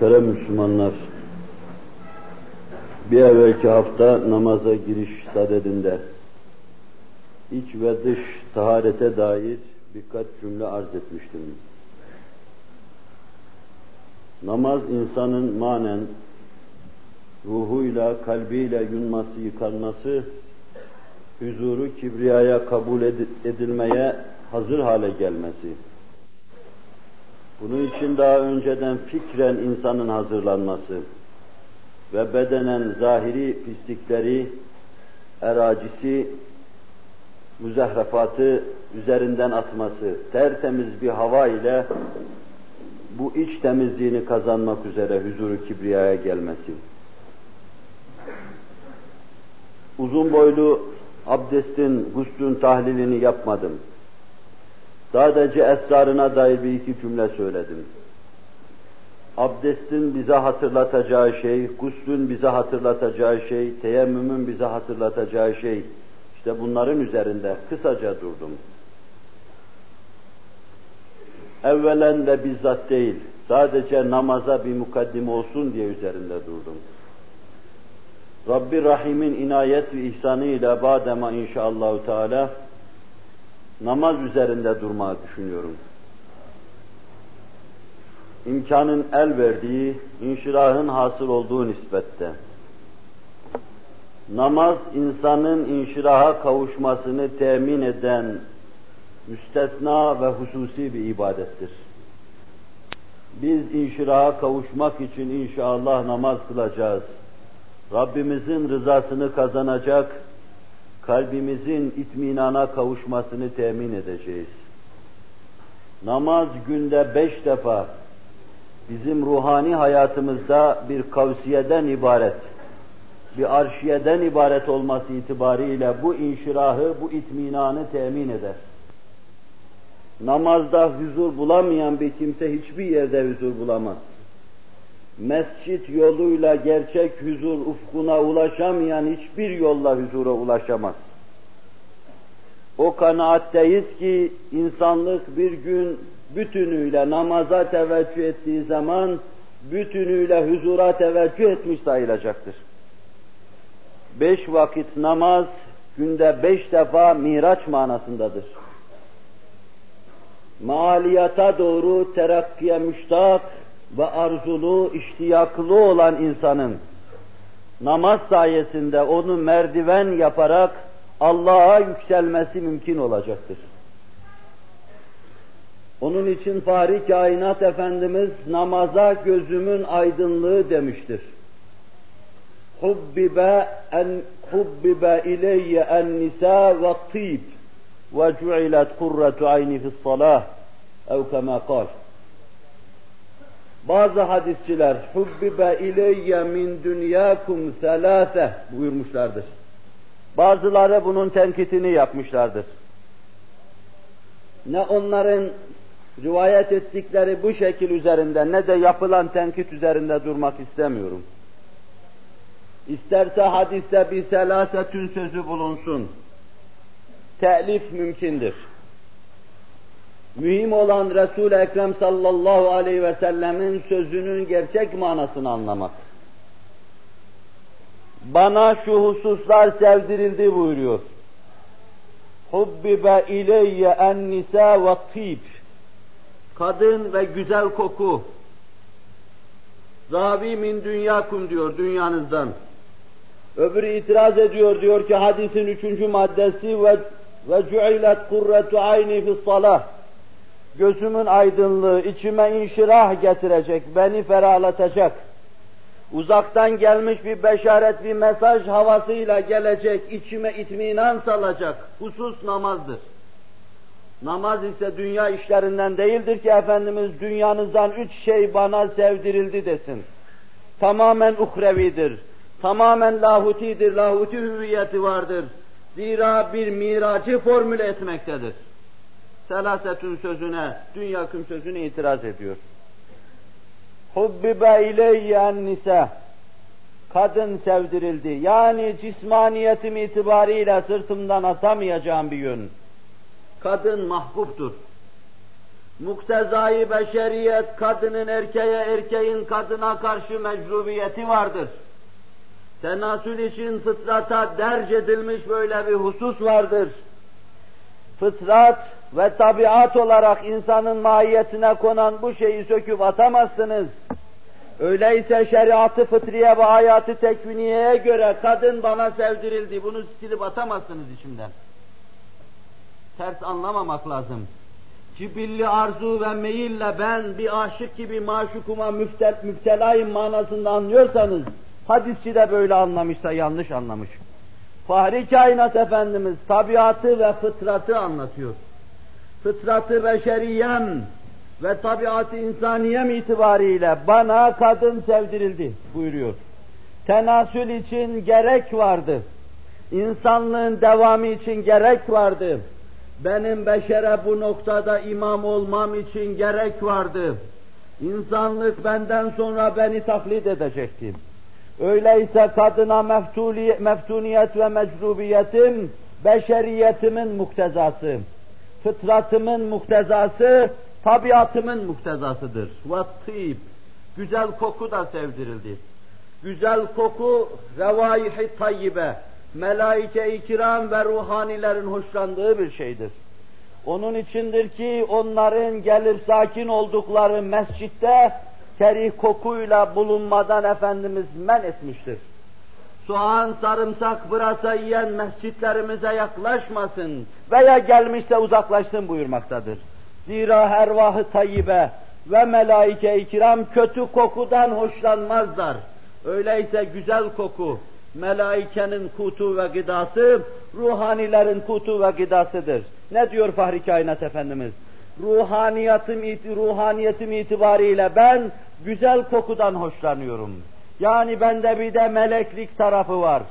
Muhterem Müslümanlar, bir evvelki hafta namaza giriş sadedinde iç ve dış taharete dair birkaç cümle arz etmiştim. Namaz insanın manen ruhuyla, kalbiyle yunması, yıkanması, huzuru kibriyaya kabul edilmeye hazır hale gelmesi. Bunun için daha önceden fikren insanın hazırlanması ve bedenen zahiri pislikleri, eracisi, müzehrefatı üzerinden atması, tertemiz bir hava ile bu iç temizliğini kazanmak üzere huzuru kibriyaya gelmesi. Uzun boylu abdestin, guslün tahlilini yapmadım. Sadece esrarına dair bir iki cümle söyledim. Abdestin bize hatırlatacağı şey, guslün bize hatırlatacağı şey, teyemmümün bize hatırlatacağı şey, işte bunların üzerinde kısaca durdum. Evvelen ve bizzat değil, sadece namaza bir mukaddim olsun diye üzerinde durdum. Rabbi Rahim'in inayet ve ihsanı ile badema inşallahü teala namaz üzerinde durmayı düşünüyorum. İmkanın el verdiği, inşirahın hasıl olduğu nispette. Namaz insanın inşiraha kavuşmasını temin eden müstesna ve hususi bir ibadettir. Biz inşiraha kavuşmak için inşallah namaz kılacağız. Rabbimizin rızasını kazanacak, kalbimizin itminana kavuşmasını temin edeceğiz. Namaz günde beş defa bizim ruhani hayatımızda bir kavsiyeden ibaret, bir arşiyeden ibaret olması itibariyle bu inşirahı, bu itminanı temin eder. Namazda huzur bulamayan bir kimse hiçbir yerde huzur bulamaz. Mescit yoluyla gerçek huzur ufkuna ulaşamayan hiçbir yolla huzura ulaşamaz. O kanaatteyiz ki insanlık bir gün bütünüyle namaza teveccüh ettiği zaman bütünüyle huzura teveccüh etmiş sayılacaktır. Beş vakit namaz günde beş defa miraç manasındadır. Maliyata doğru terakkiye müştak ve arzulu, iştiyaklı olan insanın namaz sayesinde onu merdiven yaparak Allah'a yükselmesi mümkün olacaktır. Onun için Fahri Kainat Efendimiz namaza gözümün aydınlığı demiştir. Hubbibe en hubbibe ileyye en nisa ve tib ve cu'ilet kurretu ayni fis salah ev kema kal. Bazı hadisçiler hubbibe ileyye min dünyakum selase buyurmuşlardır. Bazıları bunun tenkitini yapmışlardır. Ne onların rivayet ettikleri bu şekil üzerinde ne de yapılan tenkit üzerinde durmak istemiyorum. İsterse hadiste bir selasetün sözü bulunsun. Telif mümkündür. Mühim olan Resul-i Ekrem sallallahu aleyhi ve sellemin sözünün gerçek manasını anlamak. Bana şu hususlar sevdirildi buyuruyor. Hubbibe ileyye en nisa ve tib. Kadın ve güzel koku. Ravi min dünyakum diyor dünyanızdan. Öbürü itiraz ediyor diyor ki hadisin üçüncü maddesi ve ve cu'ilet kurretu ayni fi salah. Gözümün aydınlığı içime inşirah getirecek, beni ferahlatacak uzaktan gelmiş bir beşaret, bir mesaj havasıyla gelecek, içime itminan salacak husus namazdır. Namaz ise dünya işlerinden değildir ki Efendimiz dünyanızdan üç şey bana sevdirildi desin. Tamamen uhrevidir, tamamen lahutidir, lahuti hüviyeti vardır. Zira bir miracı formüle etmektedir. Selasetün sözüne, dünya küm sözüne itiraz ediyor. Hubbibe ileyyen nisa. Kadın sevdirildi. Yani cismaniyetim itibariyle sırtımdan atamayacağım bir yön. Kadın mahbubtur. muktezai beşeriyet kadının erkeğe, erkeğin kadına karşı mecrubiyeti vardır. Tenasül için fıtrata derc edilmiş böyle bir husus vardır. Fıtrat ve tabiat olarak insanın mahiyetine konan bu şeyi söküp atamazsınız. Öyleyse şeriatı fıtriye ve hayatı tekviniyeye göre kadın bana sevdirildi. Bunu silip atamazsınız içimden. Ters anlamamak lazım. Cibilli arzu ve meyille ben bir aşık gibi maşukuma müftel, müptelayım manasında anlıyorsanız, hadisçi de böyle anlamışsa yanlış anlamış. Fahri kainat Efendimiz tabiatı ve fıtratı anlatıyor. Fıtratı beşeriyem ve tabiatı insaniyem itibariyle bana kadın sevdirildi buyuruyor. Tenasül için gerek vardı. İnsanlığın devamı için gerek vardı. Benim beşere bu noktada imam olmam için gerek vardı. İnsanlık benden sonra beni taklit edecekti. Öyleyse kadına meftuniyet ve mecrubiyetim, beşeriyetimin muktezası, fıtratımın muktezası, tabiatımın muktezasıdır. Ve güzel koku da sevdirildi. Güzel koku, revaihi tayyibe, melaike-i kiram ve ruhanilerin hoşlandığı bir şeydir. Onun içindir ki onların gelip sakin oldukları mescitte terih kokuyla bulunmadan Efendimiz men etmiştir. Soğan, sarımsak, pırasa yiyen mescitlerimize yaklaşmasın veya gelmişse uzaklaşsın buyurmaktadır. Zira hervahı tayyibe ve melaike-i kiram kötü kokudan hoşlanmazlar. Öyleyse güzel koku, melaikenin kutu ve gıdası, ruhanilerin kutu ve gıdasıdır. Ne diyor Fahri Kainat Efendimiz? Ruhaniyetim, ruhaniyetim itibariyle ben güzel kokudan hoşlanıyorum. Yani bende bir de meleklik tarafı var.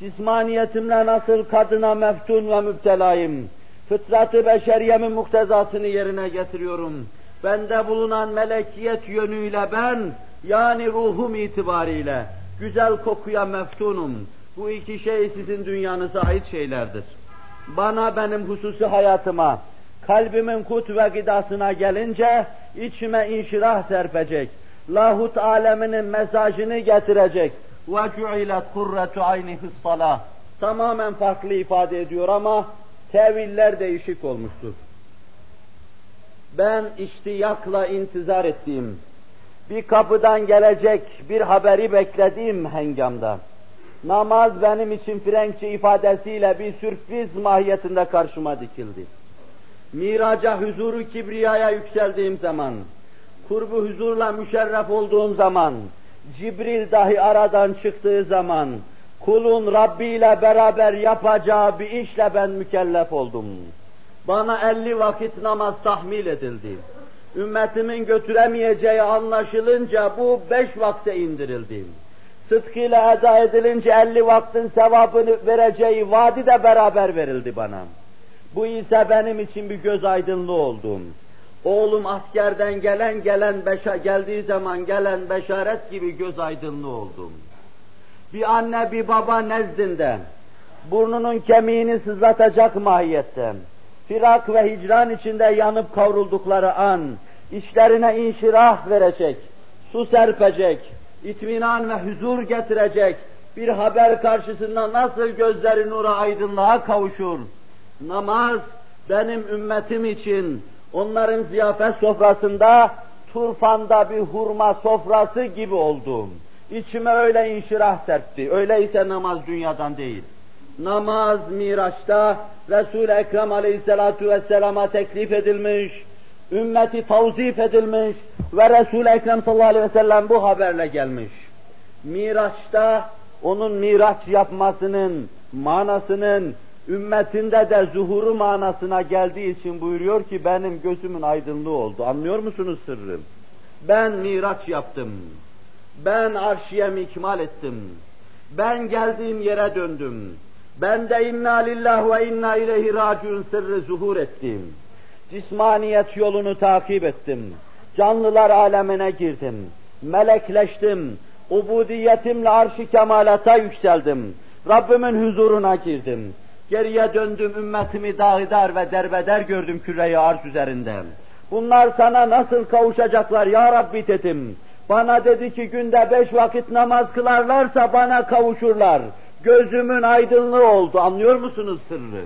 Cismaniyetimle nasıl kadına meftun ve müptelayım. Fıtratı beşeriyemin muktezasını yerine getiriyorum. Bende bulunan melekiyet yönüyle ben, yani ruhum itibariyle, güzel kokuya meftunum. Bu iki şey sizin dünyanıza ait şeylerdir. Bana benim hususi hayatıma, kalbimin kut ve gıdasına gelince içime inşirah serpecek. Lahut aleminin mesajını getirecek. وَجُعِلَتْ قُرَّةُ عَيْنِ فِي الصَّلَاةِ Tamamen farklı ifade ediyor ama teviller değişik olmuştur. Ben iştiyakla intizar ettiğim, bir kapıdan gelecek bir haberi beklediğim hengamda, namaz benim için Frenkçe ifadesiyle bir sürpriz mahiyetinde karşıma dikildi. Miraca huzuru kibriyaya yükseldiğim zaman, kurbu huzurla müşerref olduğum zaman, Cibril dahi aradan çıktığı zaman, kulun Rabbi ile beraber yapacağı bir işle ben mükellef oldum. Bana elli vakit namaz tahmil edildi. Ümmetimin götüremeyeceği anlaşılınca bu beş vakte indirildi. Sıdkıyla eda edilince elli vaktin sevabını vereceği vaadi de beraber verildi bana. Bu ise benim için bir göz aydınlığı oldu. Oğlum askerden gelen gelen beşa, geldiği zaman gelen beşaret gibi göz aydınlığı oldum. Bir anne bir baba nezdinde burnunun kemiğini sızlatacak mahiyette firak ve hicran içinde yanıp kavruldukları an işlerine inşirah verecek, su serpecek, itminan ve huzur getirecek bir haber karşısında nasıl gözleri nura aydınlığa kavuşur? Namaz benim ümmetim için onların ziyafet sofrasında turfanda bir hurma sofrası gibi oldum. İçime öyle inşirah serpti. Öyleyse namaz dünyadan değil. Namaz Miraç'ta Resul-i Ekrem Aleyhisselatu Vesselam'a teklif edilmiş, ümmeti tavzif edilmiş ve Resul-i Ekrem sallallahu aleyhi ve bu haberle gelmiş. Miraç'ta onun miraç yapmasının manasının ümmetinde de zuhuru manasına geldiği için buyuruyor ki benim gözümün aydınlığı oldu. Anlıyor musunuz sırrım? Ben miraç yaptım. Ben arşiyemi ikmal ettim. Ben geldiğim yere döndüm. Ben de inna lillah ve inna ileyhi raciun sırrı zuhur ettim. Cismaniyet yolunu takip ettim. Canlılar alemine girdim. Melekleştim. Ubudiyetimle arş-ı kemalata yükseldim. Rabbimin huzuruna girdim. Geriye döndüm ümmetimi dağıdar ve derbeder gördüm küreyi arz üzerinde. Bunlar sana nasıl kavuşacaklar ya Rabbi dedim. Bana dedi ki günde beş vakit namaz kılarlarsa bana kavuşurlar. Gözümün aydınlığı oldu. Anlıyor musunuz sırrı?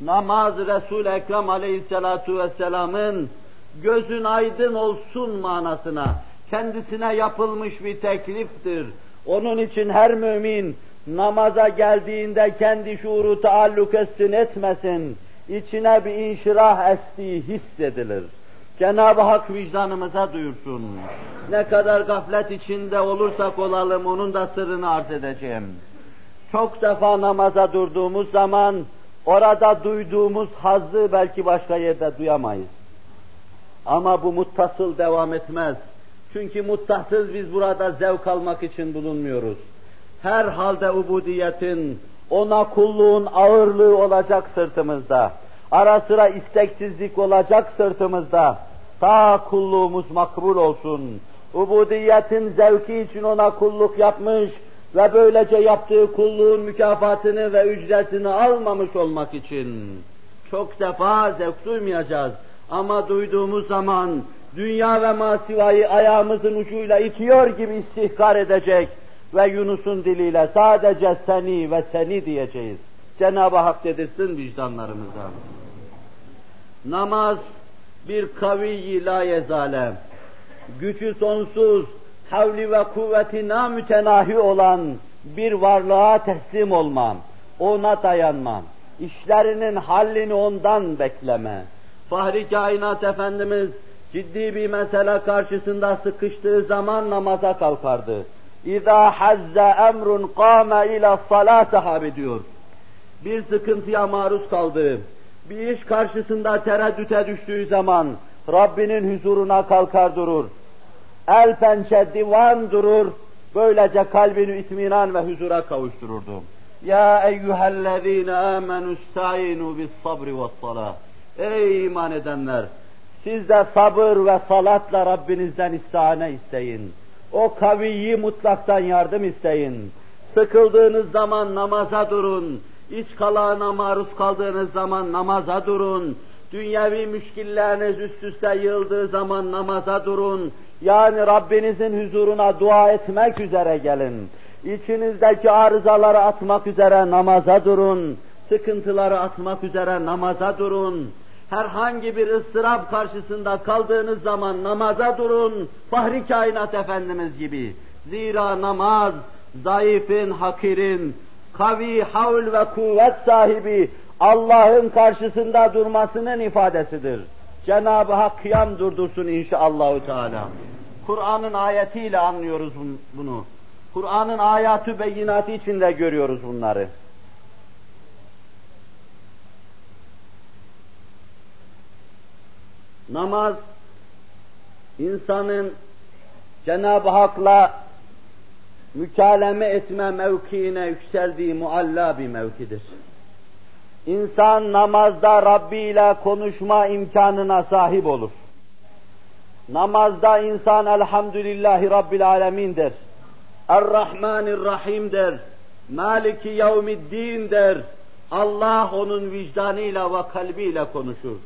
Namaz Resul-i Ekrem aleyhissalatu vesselamın gözün aydın olsun manasına kendisine yapılmış bir tekliftir. Onun için her mümin namaza geldiğinde kendi şuuru taalluk etsin etmesin, içine bir inşirah estiği hissedilir. Cenab-ı Hak vicdanımıza duyursun. Ne kadar gaflet içinde olursak olalım onun da sırrını arz edeceğim. Çok defa namaza durduğumuz zaman orada duyduğumuz hazzı belki başka yerde duyamayız. Ama bu muttasıl devam etmez. Çünkü muttasıl biz burada zevk almak için bulunmuyoruz. Her halde ubudiyetin, ona kulluğun ağırlığı olacak sırtımızda. Ara sıra isteksizlik olacak sırtımızda. Ta kulluğumuz makbul olsun. Ubudiyetin zevki için ona kulluk yapmış ve böylece yaptığı kulluğun mükafatını ve ücretini almamış olmak için. Çok defa zevk duymayacağız. Ama duyduğumuz zaman dünya ve masivayı ayağımızın ucuyla itiyor gibi istihkar edecek ve Yunus'un diliyle sadece seni ve seni diyeceğiz. Cenab-ı Hak dedirsin vicdanlarımıza. Namaz bir kaviyi la yezale, gücü sonsuz, havli ve kuvveti namütenahi olan bir varlığa teslim olmam, ona dayanmam, işlerinin hallini ondan bekleme. Fahri Kainat Efendimiz ciddi bir mesele karşısında sıkıştığı zaman namaza kalkardı. İza hazze emrun kâme ila salâ sahabi diyor. Bir sıkıntıya maruz kaldı. Bir iş karşısında tereddüte düştüğü zaman Rabbinin huzuruna kalkar durur. El pençe divan durur. Böylece kalbini itminan ve huzura kavuştururdu. Ya eyyühellezîne âmenü istâinû bis sabri ve salâh. Ey iman edenler! Siz de sabır ve salatla Rabbinizden istihane isteyin. O kaviyi mutlaktan yardım isteyin. Sıkıldığınız zaman namaza durun. İç kalağına maruz kaldığınız zaman namaza durun. Dünyevi müşkilleriniz üst üste yığıldığı zaman namaza durun. Yani Rabbinizin huzuruna dua etmek üzere gelin. İçinizdeki arızaları atmak üzere namaza durun. Sıkıntıları atmak üzere namaza durun herhangi bir ıstırap karşısında kaldığınız zaman namaza durun, Fahri Kainat Efendimiz gibi. Zira namaz, zayıfın, hakirin, kavi, havl ve kuvvet sahibi Allah'ın karşısında durmasının ifadesidir. Cenab-ı Hak kıyam durdursun inşallahü teala. Kur'an'ın ayetiyle anlıyoruz bunu. Kur'an'ın ayatü beyinatı içinde görüyoruz bunları. Namaz, insanın Cenab-ı Hak'la mükaleme etme mevkiine yükseldiği mualla bir mevkidir. İnsan namazda Rabbi ile konuşma imkanına sahip olur. Namazda insan elhamdülillahi Rabbil alemin der. Er-Rahmanir-Rahim der. Maliki yevmiddin der. Allah onun vicdanıyla ve kalbiyle konuşur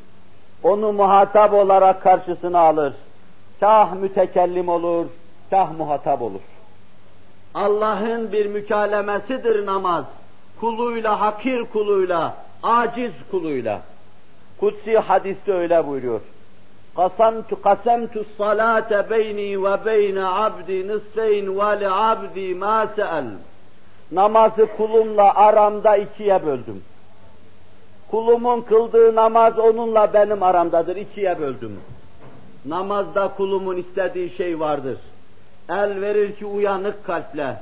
onu muhatap olarak karşısına alır. Kah mütekellim olur, kah muhatap olur. Allah'ın bir mükalemesidir namaz. Kuluyla, hakir kuluyla, aciz kuluyla. Kutsi hadiste öyle buyuruyor. Kasamtu kasemtu salate beyni ve beyne abdi nisfeyn ve li abdi ma se'el. Namazı kulumla aramda ikiye böldüm. Kulumun kıldığı namaz onunla benim aramdadır. ikiye böldüm. Namazda kulumun istediği şey vardır. El verir ki uyanık kalple,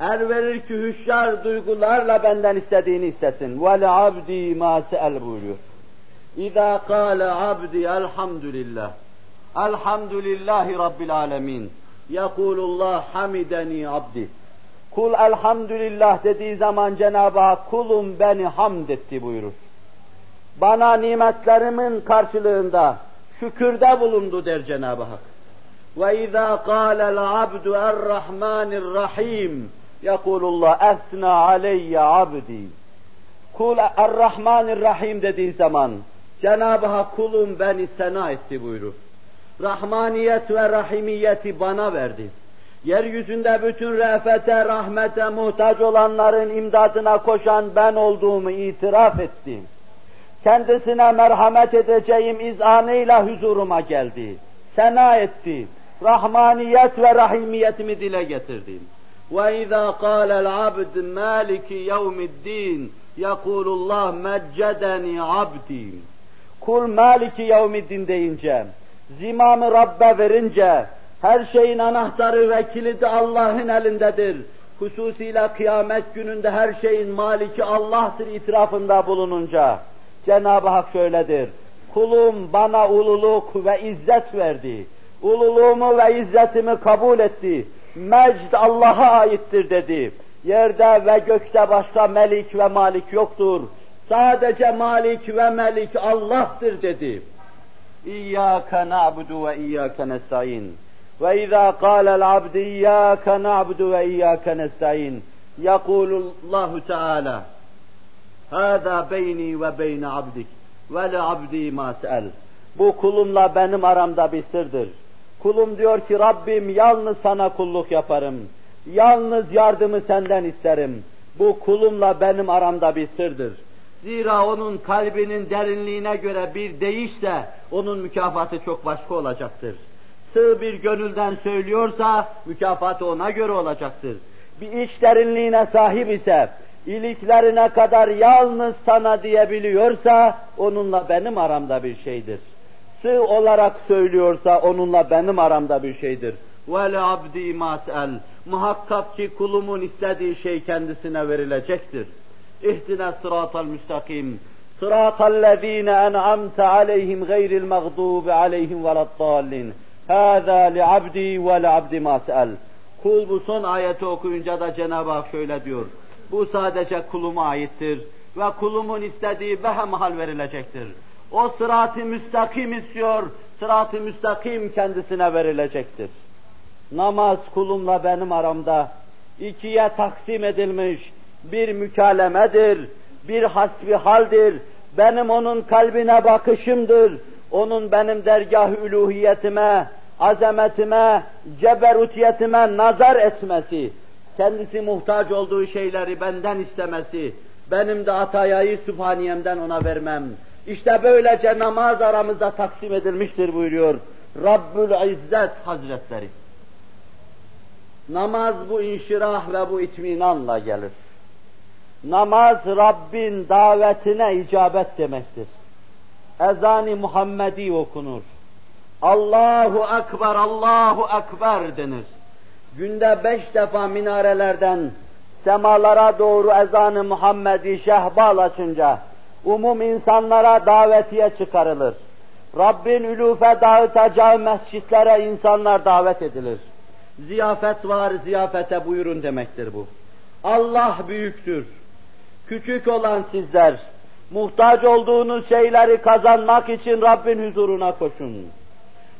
el verir ki hüşyar duygularla benden istediğini istesin. Ve abdi ma el buyuruyor. İza kâle abdi elhamdülillah. Elhamdülillahi Rabbil alemin. Yekulullah hamideni abdi. Kul elhamdülillah dediği zaman Cenab-ı Hak kulum beni hamd etti buyurur bana nimetlerimin karşılığında şükürde bulundu der Cenab-ı Hak. Ve izâ kâlel abdu er-rahmanir-rahim yekulullah esna aleyye abdi. Kul er-rahmanir-rahim dediği zaman Cenab-ı Hak kulum beni sena etti buyurur. Rahmaniyet ve rahimiyeti bana verdi. Yeryüzünde bütün re'fete, rahmete muhtaç olanların imdadına koşan ben olduğumu itiraf ettim Kendisine merhamet edeceğim izanıyla huzuruma geldi. Sena etti. Rahmaniyet ve rahimiyetimi dile getirdim. وَاِذَا قَالَ الْعَبْدِ مَالِكِ يَوْمِ الدِّينِ يَقُولُ اللّٰهِ مَجَّدَنِي عَبْدِي Kul maliki yevmiddin deyince, zimamı Rabbe verince, her şeyin anahtarı ve kilidi Allah'ın elindedir. Hususiyle kıyamet gününde her şeyin maliki Allah'tır itirafında bulununca, Cenab-ı Hak şöyledir. Kulum bana ululuk ve izzet verdi. Ululuğumu ve izzetimi kabul etti. Mecd Allah'a aittir dedi. Yerde ve gökte başka melik ve malik yoktur. Sadece malik ve melik Allah'tır dedi. İyyâke na'budu ve iyyâke nestaîn. Ve izâ kâlel abdi iyyâke na'budu ve iyyâke nestaîn. Yekulullahu Teala. Hâzâ beyni ve beyne abdik. Ve le abdi se'el. Bu kulumla benim aramda bir sırdır. Kulum diyor ki Rabbim yalnız sana kulluk yaparım. Yalnız yardımı senden isterim. Bu kulumla benim aramda bir sırdır. Zira onun kalbinin derinliğine göre bir değişse onun mükafatı çok başka olacaktır. Sığ bir gönülden söylüyorsa mükafatı ona göre olacaktır. Bir iç derinliğine sahip ise, iliklerine kadar yalnız sana diyebiliyorsa onunla benim aramda bir şeydir. Sığ olarak söylüyorsa onunla benim aramda bir şeydir. Ve abdi mas'el. Muhakkak ki kulumun istediği şey kendisine verilecektir. İhdina sıratal müstakim. Sıratal lezine en'amte aleyhim gayril mağdubi aleyhim veladdallin. Hâzâ li'abdi ve li'abdi mas'el. Kul bu son ayeti okuyunca da Cenab-ı Hak şöyle diyor. Bu sadece kuluma aittir ve kulumun istediği behemhal verilecektir. O sırat-ı müstakim istiyor, sırat-ı müstakim kendisine verilecektir. Namaz kulumla benim aramda ikiye taksim edilmiş bir mükalemedir, bir hasbi haldir, benim onun kalbine bakışımdır, onun benim dergah-ı üluhiyetime, azametime, ceberutiyetime nazar etmesi, kendisi muhtaç olduğu şeyleri benden istemesi, benim de atayayı sübhaniyemden ona vermem. İşte böylece namaz aramızda taksim edilmiştir buyuruyor Rabbül İzzet Hazretleri. Namaz bu inşirah ve bu itminanla gelir. Namaz Rabbin davetine icabet demektir. Ezan-ı Muhammedi okunur. Allahu Ekber, Allahu Ekber denir. Günde beş defa minarelerden semalara doğru ezan-ı Muhammedi şehbal açınca umum insanlara davetiye çıkarılır. Rabbin ülufe dağıtacağı mescitlere insanlar davet edilir. Ziyafet var, ziyafete buyurun demektir bu. Allah büyüktür. Küçük olan sizler, muhtaç olduğunuz şeyleri kazanmak için Rabbin huzuruna koşun.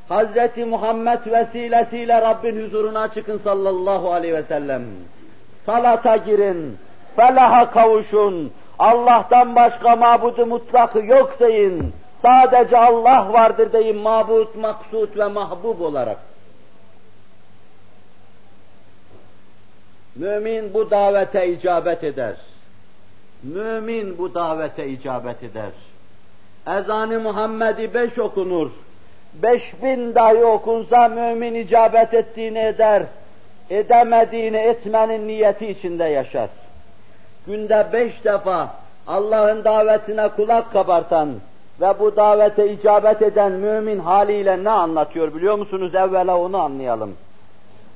Hazreti Muhammed vesilesiyle Rabbin huzuruna çıkın sallallahu aleyhi ve sellem. Salata girin, felaha kavuşun, Allah'tan başka mabudu mutlakı yok deyin. Sadece Allah vardır deyin mabut, maksut ve mahbub olarak. Mümin bu davete icabet eder. Mümin bu davete icabet eder. Ezan-ı Muhammed'i beş okunur. Beş bin dahi okunsa mümin icabet ettiğini eder. Edemediğini etmenin niyeti içinde yaşar. Günde beş defa Allah'ın davetine kulak kabartan ve bu davete icabet eden mümin haliyle ne anlatıyor biliyor musunuz? Evvela onu anlayalım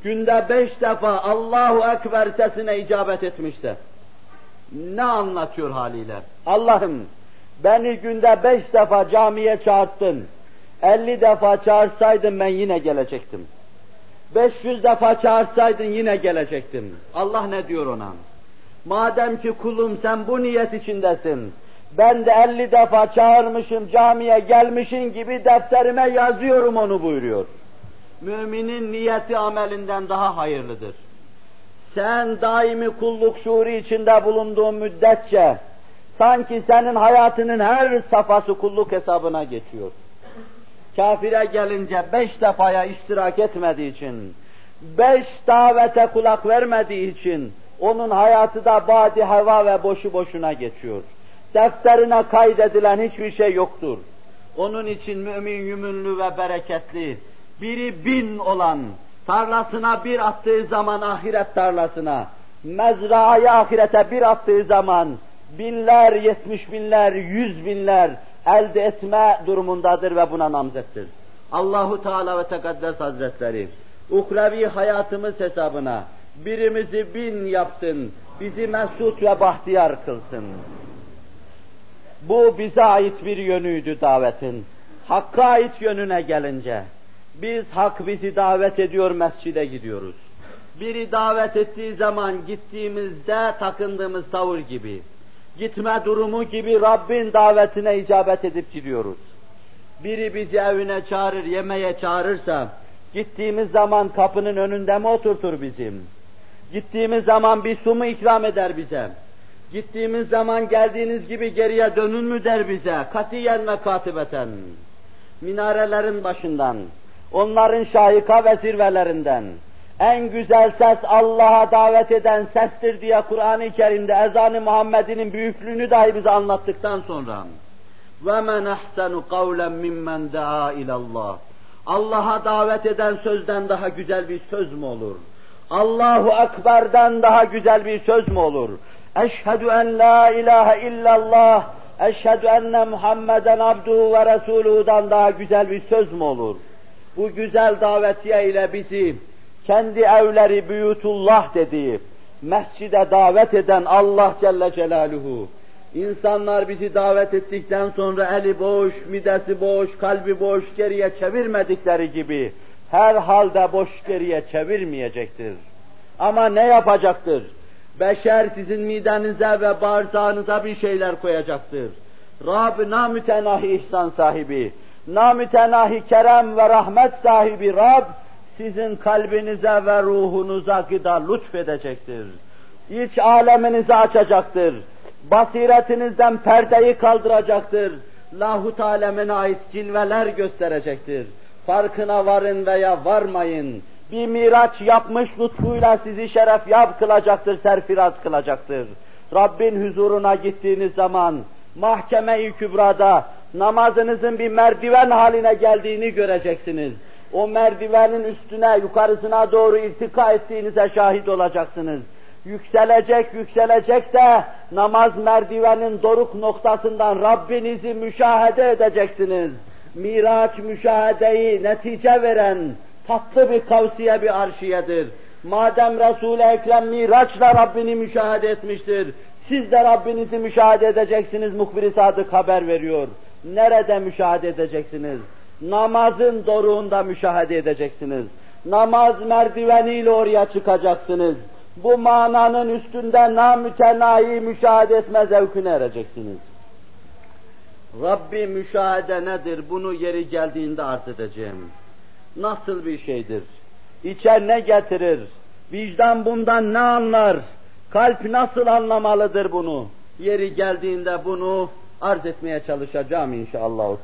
günde beş defa Allahu Ekber sesine icabet etmişse, ne anlatıyor haliyle? Allah'ım beni günde beş defa camiye çağırttın, elli defa çağırsaydın ben yine gelecektim. Beş yüz defa çağırsaydın yine gelecektim. Allah ne diyor ona? Madem ki kulum sen bu niyet içindesin, ben de elli defa çağırmışım camiye gelmişin gibi defterime yazıyorum onu buyuruyor müminin niyeti amelinden daha hayırlıdır. Sen daimi kulluk şuuru içinde bulunduğun müddetçe, Sanki senin hayatının her safhası kulluk hesabına geçiyor. Kafire gelince beş defaya iştirak etmediği için, beş davete kulak vermediği için, onun hayatı da badi hava ve boşu boşuna geçiyor. Defterine kaydedilen hiçbir şey yoktur. Onun için mümin yümünlü ve bereketli, biri bin olan, tarlasına bir attığı zaman ahiret tarlasına, mezraya ahirete bir attığı zaman binler, yetmiş binler, yüz binler elde etme durumundadır ve buna namzettir. Allahu Teala ve Tekaddes Hazretleri uhrevi hayatımız hesabına birimizi bin yapsın, bizi mesut ve bahtiyar kılsın. Bu bize ait bir yönüydü davetin. Hakka ait yönüne gelince, biz hak bizi davet ediyor, mescide gidiyoruz. Biri davet ettiği zaman gittiğimizde takındığımız tavır gibi, gitme durumu gibi Rabbin davetine icabet edip gidiyoruz. Biri bizi evine çağırır, yemeğe çağırırsa, gittiğimiz zaman kapının önünde mi oturtur bizim? Gittiğimiz zaman bir su mu ikram eder bize? Gittiğimiz zaman geldiğiniz gibi geriye dönün mü der bize? Katiyen ve katibeten. Minarelerin başından, onların şahika ve zirvelerinden, en güzel ses Allah'a davet eden sestir diye Kur'an-ı Kerim'de ezanı Muhammed'in büyüklüğünü dahi bize anlattıktan sonra ve men ahsenu kavlen mimmen daa ilallah Allah'a davet eden sözden daha güzel bir söz mü olur? Allahu Ekber'den daha güzel bir söz mü olur? Eşhedü en la ilahe illallah, eşhedü enne Muhammeden abduhu ve resuluhu'dan daha güzel bir söz mü olur? Bu güzel davetiye ile bizi kendi evleri büyütullah dediği, mescide davet eden Allah Celle Celaluhu, İnsanlar bizi davet ettikten sonra eli boş, midesi boş, kalbi boş geriye çevirmedikleri gibi her halde boş geriye çevirmeyecektir. Ama ne yapacaktır? Beşer sizin midenize ve bağırsağınıza bir şeyler koyacaktır. Rab namütenahi ihsan sahibi, namütenahi kerem ve rahmet sahibi Rab sizin kalbinize ve ruhunuza gıda lütfedecektir. İç aleminizi açacaktır basiretinizden perdeyi kaldıracaktır. Lahut alemine ait cilveler gösterecektir. Farkına varın veya varmayın. Bir miraç yapmış lütfuyla sizi şeref yap kılacaktır, serfiraz kılacaktır. Rabbin huzuruna gittiğiniz zaman mahkeme-i kübrada namazınızın bir merdiven haline geldiğini göreceksiniz. O merdivenin üstüne, yukarısına doğru irtika ettiğinize şahit olacaksınız yükselecek yükselecek de namaz merdivenin doruk noktasından Rabbinizi müşahede edeceksiniz. Miraç müşahedeyi netice veren tatlı bir kavsiye bir arşiyedir. Madem Resul-i Ekrem Miraç'la Rabbini müşahede etmiştir, siz de Rabbinizi müşahede edeceksiniz muhbir sadık haber veriyor. Nerede müşahede edeceksiniz? Namazın doruğunda müşahede edeceksiniz. Namaz merdiveniyle oraya çıkacaksınız bu mananın üstünde namütenayi müşahede etme zevkine ereceksiniz. Rabbi müşahede nedir? Bunu yeri geldiğinde arz edeceğim. Nasıl bir şeydir? İçe ne getirir? Vicdan bundan ne anlar? Kalp nasıl anlamalıdır bunu? Yeri geldiğinde bunu arz etmeye çalışacağım inşallah.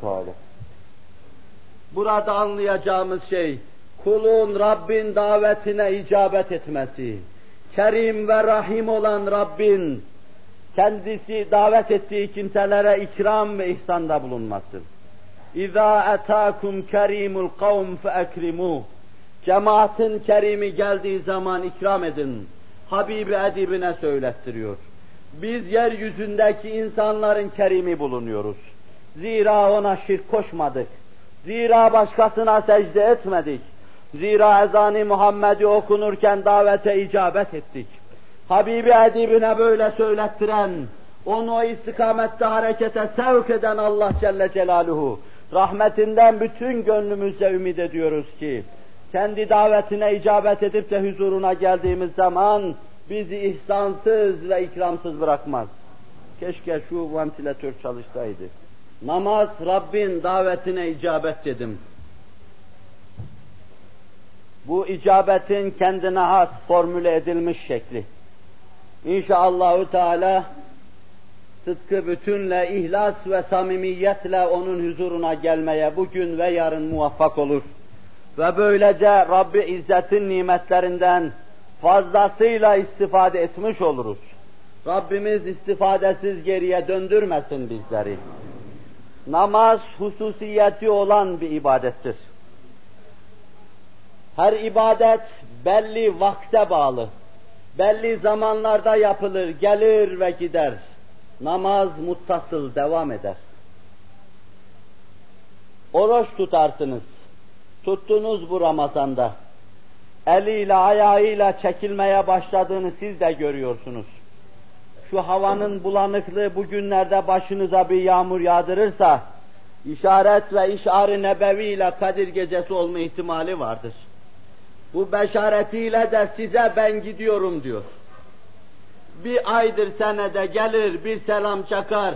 Burada anlayacağımız şey, kulun Rabbin davetine icabet etmesi Kerim ve Rahim olan Rabbin kendisi davet ettiği kimselere ikram ve ihsanda bulunması. Etakum kerimul kavm fe ekrimu. Cemaatin kerimi geldiği zaman ikram edin. Habibi edibine söylettiriyor. Biz yeryüzündeki insanların kerimi bulunuyoruz. Zira ona şirk koşmadık. Zira başkasına secde etmedik. Zira ezan-ı Muhammed'i okunurken davete icabet ettik. Habibi edibine böyle söylettiren, onu o istikamette harekete sevk eden Allah Celle Celaluhu, rahmetinden bütün gönlümüzle ümit ediyoruz ki, kendi davetine icabet edip de huzuruna geldiğimiz zaman bizi ihsansız ve ikramsız bırakmaz. Keşke şu ventilatör çalışsaydı. Namaz Rabbin davetine icabet dedim. Bu icabetin kendine has formüle edilmiş şekli. İnşallahü Teala sıdkı bütünle, ihlas ve samimiyetle onun huzuruna gelmeye bugün ve yarın muvaffak olur. Ve böylece Rabbi İzzet'in nimetlerinden fazlasıyla istifade etmiş oluruz. Rabbimiz istifadesiz geriye döndürmesin bizleri. Namaz hususiyeti olan bir ibadettir. Her ibadet belli vakte bağlı. Belli zamanlarda yapılır, gelir ve gider. Namaz muttasıl devam eder. Oruç tutarsınız. Tuttunuz bu Ramazan'da. Eliyle ayağıyla çekilmeye başladığını siz de görüyorsunuz. Şu havanın bulanıklığı bugünlerde başınıza bir yağmur yağdırırsa, işaret ve işarı nebevi ile Kadir gecesi olma ihtimali vardır. Bu beşaretiyle de size ben gidiyorum diyor. Bir aydır senede gelir, bir selam çakar,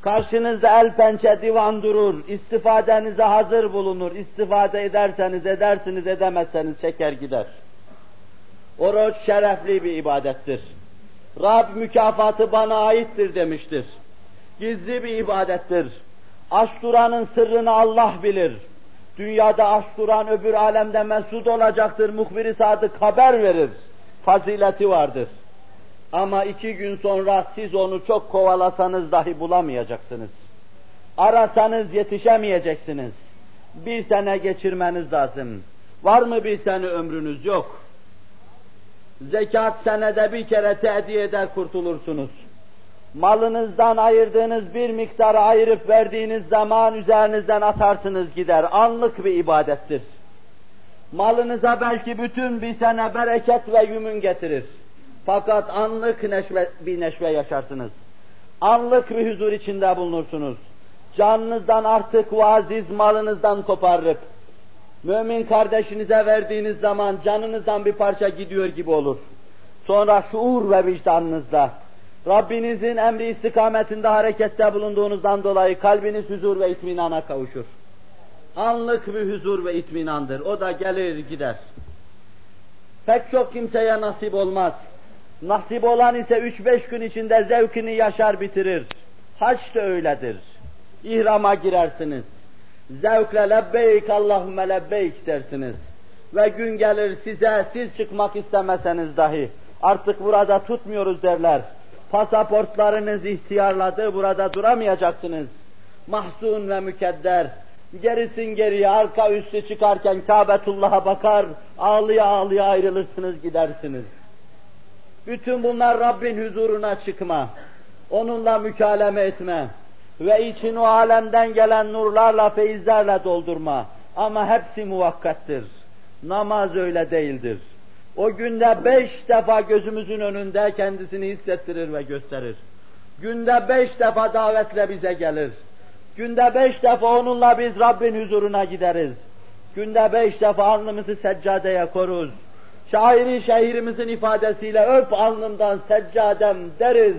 karşınızda el pençe divan durur, istifadenize hazır bulunur, istifade ederseniz edersiniz, edemezseniz çeker gider. Oruç şerefli bir ibadettir. Rab mükafatı bana aittir demiştir. Gizli bir ibadettir. Aşturanın sırrını Allah bilir. Dünyada aşturan öbür alemde mesut olacaktır. Muhbir-i sadık haber verir. Fazileti vardır. Ama iki gün sonra siz onu çok kovalasanız dahi bulamayacaksınız. Arasanız yetişemeyeceksiniz. Bir sene geçirmeniz lazım. Var mı bir sene ömrünüz? Yok. Zekat senede bir kere tediye eder kurtulursunuz. Malınızdan ayırdığınız bir miktarı ayırıp verdiğiniz zaman üzerinizden atarsınız gider. Anlık bir ibadettir. Malınıza belki bütün bir sene bereket ve yümün getirir. Fakat anlık neşve, bir neşve yaşarsınız. Anlık bir huzur içinde bulunursunuz. Canınızdan artık vaziz malınızdan koparıp, mümin kardeşinize verdiğiniz zaman canınızdan bir parça gidiyor gibi olur. Sonra şuur ve vicdanınızda, Rabbinizin emri istikametinde harekette bulunduğunuzdan dolayı kalbiniz huzur ve itminana kavuşur. Anlık bir huzur ve itminandır. O da gelir gider. Pek çok kimseye nasip olmaz. Nasip olan ise üç beş gün içinde zevkini yaşar bitirir. Haç da öyledir. İhrama girersiniz. Zevkle lebbeyk Allahümme lebbeyk dersiniz. Ve gün gelir size siz çıkmak istemeseniz dahi artık burada tutmuyoruz derler. Pasaportlarınız ihtiyarladı burada duramayacaksınız. Mahzun ve mükedder. Gerisin geriye arka üstü çıkarken Kabetullah'a bakar ağlıya ağlıya ayrılırsınız gidersiniz. Bütün bunlar Rabbin huzuruna çıkma, onunla mükaleme etme ve için o alemden gelen nurlarla, feyizlerle doldurma. Ama hepsi muvakkattir. Namaz öyle değildir. O günde beş defa gözümüzün önünde kendisini hissettirir ve gösterir. Günde beş defa davetle bize gelir. Günde beş defa onunla biz Rabbin huzuruna gideriz. Günde beş defa alnımızı seccadeye koruz. Şairi şehrimizin ifadesiyle öp alnımdan seccadem deriz.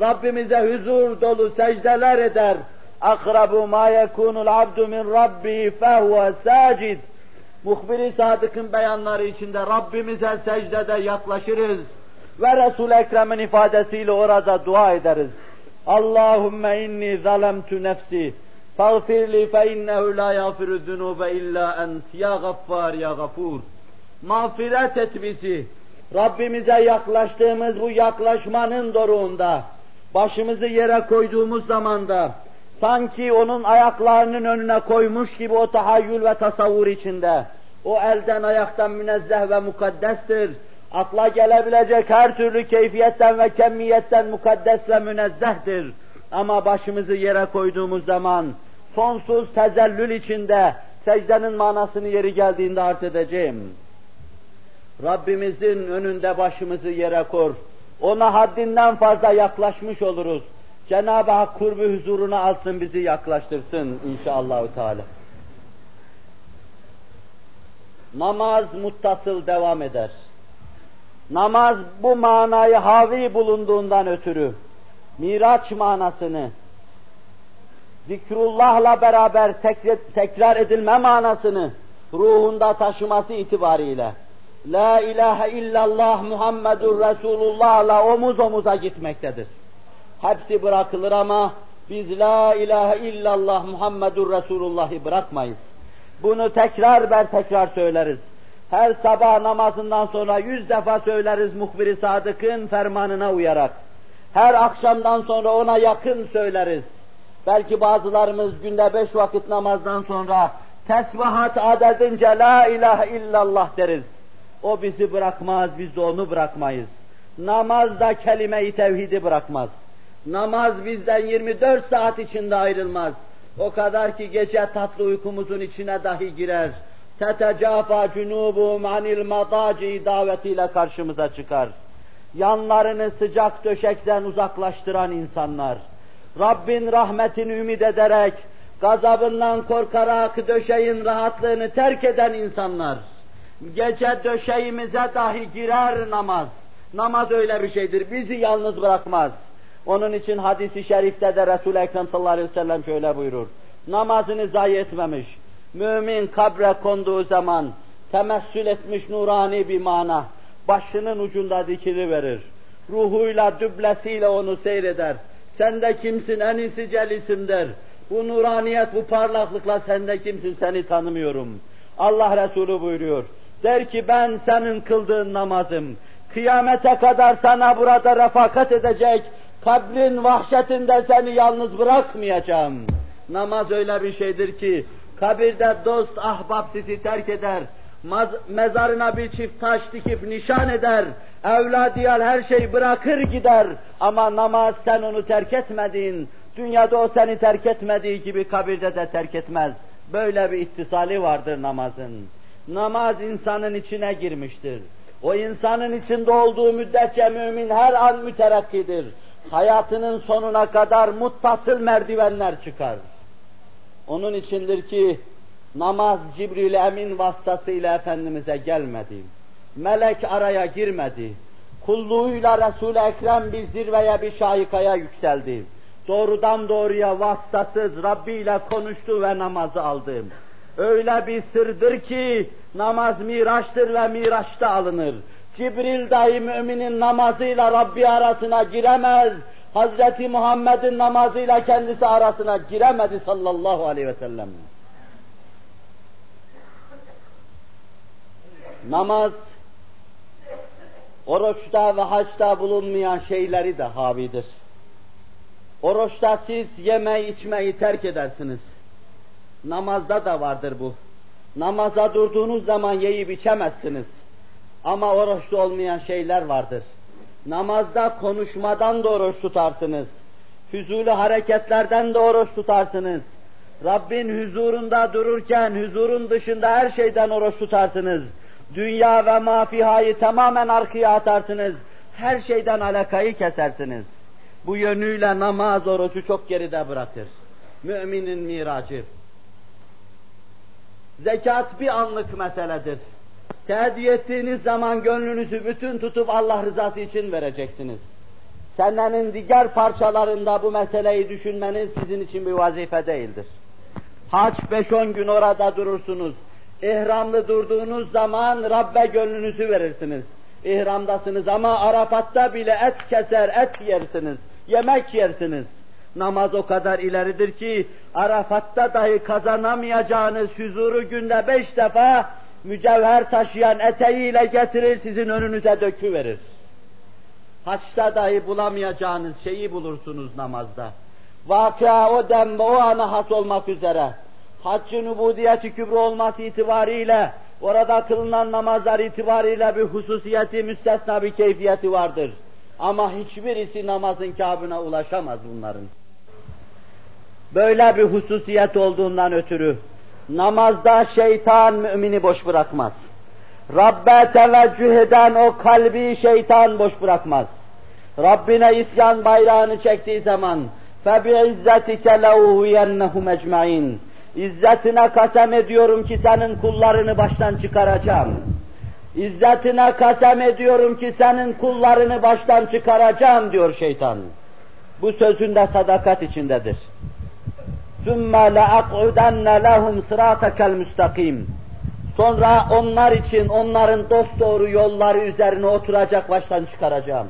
Rabbimize huzur dolu secdeler eder. Akrabu ma yekunul abdu min rabbi fehuve sacid. Muhbir-i Sadık'ın beyanları içinde Rabbimize secdede yaklaşırız. Ve Resul-i Ekrem'in ifadesiyle orada dua ederiz. Allahümme inni zalemtu nefsi. Li fe innehu la yağfiru zunube illa ent. Ya gaffar ya gafur mağfiret et bizi. Rabbimize yaklaştığımız bu yaklaşmanın doruğunda, başımızı yere koyduğumuz zamanda, sanki onun ayaklarının önüne koymuş gibi o tahayyül ve tasavvur içinde, o elden ayaktan münezzeh ve mukaddestir. Akla gelebilecek her türlü keyfiyetten ve kemmiyetten mukaddes ve münezzehtir. Ama başımızı yere koyduğumuz zaman, sonsuz tezellül içinde, secdenin manasını yeri geldiğinde art edeceğim. Rabbimizin önünde başımızı yere kor. Ona haddinden fazla yaklaşmış oluruz. Cenab-ı Hak kurbu huzuruna alsın bizi yaklaştırsın inşallah Teala. Namaz muttasıl devam eder. Namaz bu manayı havi bulunduğundan ötürü Miraç manasını zikrullahla beraber tekrar, edilme manasını ruhunda taşıması itibariyle La ilahe illallah Muhammedur Resulullah'la omuz omuza gitmektedir. hepsi bırakılır ama biz la ilahe illallah Muhammedur Resulullah'ı bırakmayız. Bunu tekrar ber tekrar söyleriz. Her sabah namazından sonra yüz defa söyleriz muhbir-i sadıkın fermanına uyarak. Her akşamdan sonra ona yakın söyleriz. Belki bazılarımız günde beş vakit namazdan sonra tesbihat adedince la ilahe illallah deriz. O bizi bırakmaz, biz de onu bırakmayız. Namaz da kelime-i tevhidi bırakmaz. Namaz bizden 24 saat içinde ayrılmaz. O kadar ki gece tatlı uykumuzun içine dahi girer. Tetecafa cunubum anil madaci davetiyle karşımıza çıkar. Yanlarını sıcak döşekten uzaklaştıran insanlar. Rabbin rahmetini ümit ederek, gazabından korkarak döşeğin rahatlığını terk eden insanlar. Gece döşeğimize dahi girer namaz. Namaz öyle bir şeydir, bizi yalnız bırakmaz. Onun için hadisi şerifte de Resul-i Ekrem sallallahu aleyhi ve sellem şöyle buyurur. Namazını zayi etmemiş. Mümin kabre konduğu zaman temessül etmiş nurani bir mana. Başının ucunda dikili verir. Ruhuyla, düblesiyle onu seyreder. Sen de kimsin en iyisi celisim der. Bu nuraniyet, bu parlaklıkla sen de kimsin seni tanımıyorum. Allah Resulü buyuruyor. Der ki ben senin kıldığın namazım. Kıyamete kadar sana burada refakat edecek, kabrin vahşetinde seni yalnız bırakmayacağım. Namaz öyle bir şeydir ki, kabirde dost, ahbap sizi terk eder, mezarına bir çift taş dikip nişan eder, evladiyal her şey bırakır gider ama namaz sen onu terk etmedin, dünyada o seni terk etmediği gibi kabirde de terk etmez. Böyle bir ittisali vardır namazın. Namaz insanın içine girmiştir. O insanın içinde olduğu müddetçe mümin her an müterakkidir. Hayatının sonuna kadar muttasıl merdivenler çıkar. Onun içindir ki namaz Cibril Emin vasıtasıyla Efendimiz'e gelmedi. Melek araya girmedi. Kulluğuyla Resul-i Ekrem bir zirveye bir şahikaya yükseldi. Doğrudan doğruya vasıtasız Rabbi ile konuştu ve namazı aldı. Öyle bir sırdır ki namaz miraçtır ve miraçta alınır. Cibril dahi müminin namazıyla Rabbi arasına giremez. Hazreti Muhammed'in namazıyla kendisi arasına giremedi sallallahu aleyhi ve sellem. Namaz, oruçta ve haçta bulunmayan şeyleri de havidir. Oruçta siz yemeği içmeyi terk edersiniz. Namazda da vardır bu. Namaza durduğunuz zaman yiyip içemezsiniz. Ama oruçta olmayan şeyler vardır. Namazda konuşmadan da oruç tutarsınız. Füzuli hareketlerden de oruç tutarsınız. Rabbin huzurunda dururken huzurun dışında her şeyden oruç tutarsınız. Dünya ve mafihayı tamamen arkaya atarsınız. Her şeyden alakayı kesersiniz. Bu yönüyle namaz orucu çok geride bırakır. Müminin miracı. Zekat bir anlık meseledir. Tehdiye ettiğiniz zaman gönlünüzü bütün tutup Allah rızası için vereceksiniz. Senenin diğer parçalarında bu meseleyi düşünmeniz sizin için bir vazife değildir. Haç beş on gün orada durursunuz. İhramlı durduğunuz zaman Rabbe gönlünüzü verirsiniz. İhramdasınız ama Arafat'ta bile et keser, et yersiniz, yemek yersiniz. Namaz o kadar ileridir ki Arafat'ta dahi kazanamayacağınız huzuru günde beş defa mücevher taşıyan eteğiyle getirir sizin önünüze döküverir. Haçta dahi bulamayacağınız şeyi bulursunuz namazda. Vakıa o dem o ana has olmak üzere haccın ubudiyeti kübra olması itibariyle orada kılınan namazlar itibariyle bir hususiyeti, müstesna bir keyfiyeti vardır. Ama hiçbirisi namazın kabına ulaşamaz bunların. Böyle bir hususiyet olduğundan ötürü namazda şeytan mümini boş bırakmaz. Rabbe teveccüh eden o kalbi şeytan boş bırakmaz. Rabbine isyan bayrağını çektiği zaman فَبِعِزَّتِكَ لَوْهُيَنَّهُمْ اَجْمَعِينَ İzzetine kasem ediyorum ki senin kullarını baştan çıkaracağım. İzzetine kasem ediyorum ki senin kullarını baştan çıkaracağım diyor şeytan. Bu sözünde sadakat içindedir. ثُمَّ لَاَقْعُدَنَّ لَهُمْ صِرَاطَكَ الْمُسْتَقِيمِ Sonra onlar için onların dost doğru yolları üzerine oturacak baştan çıkaracağım.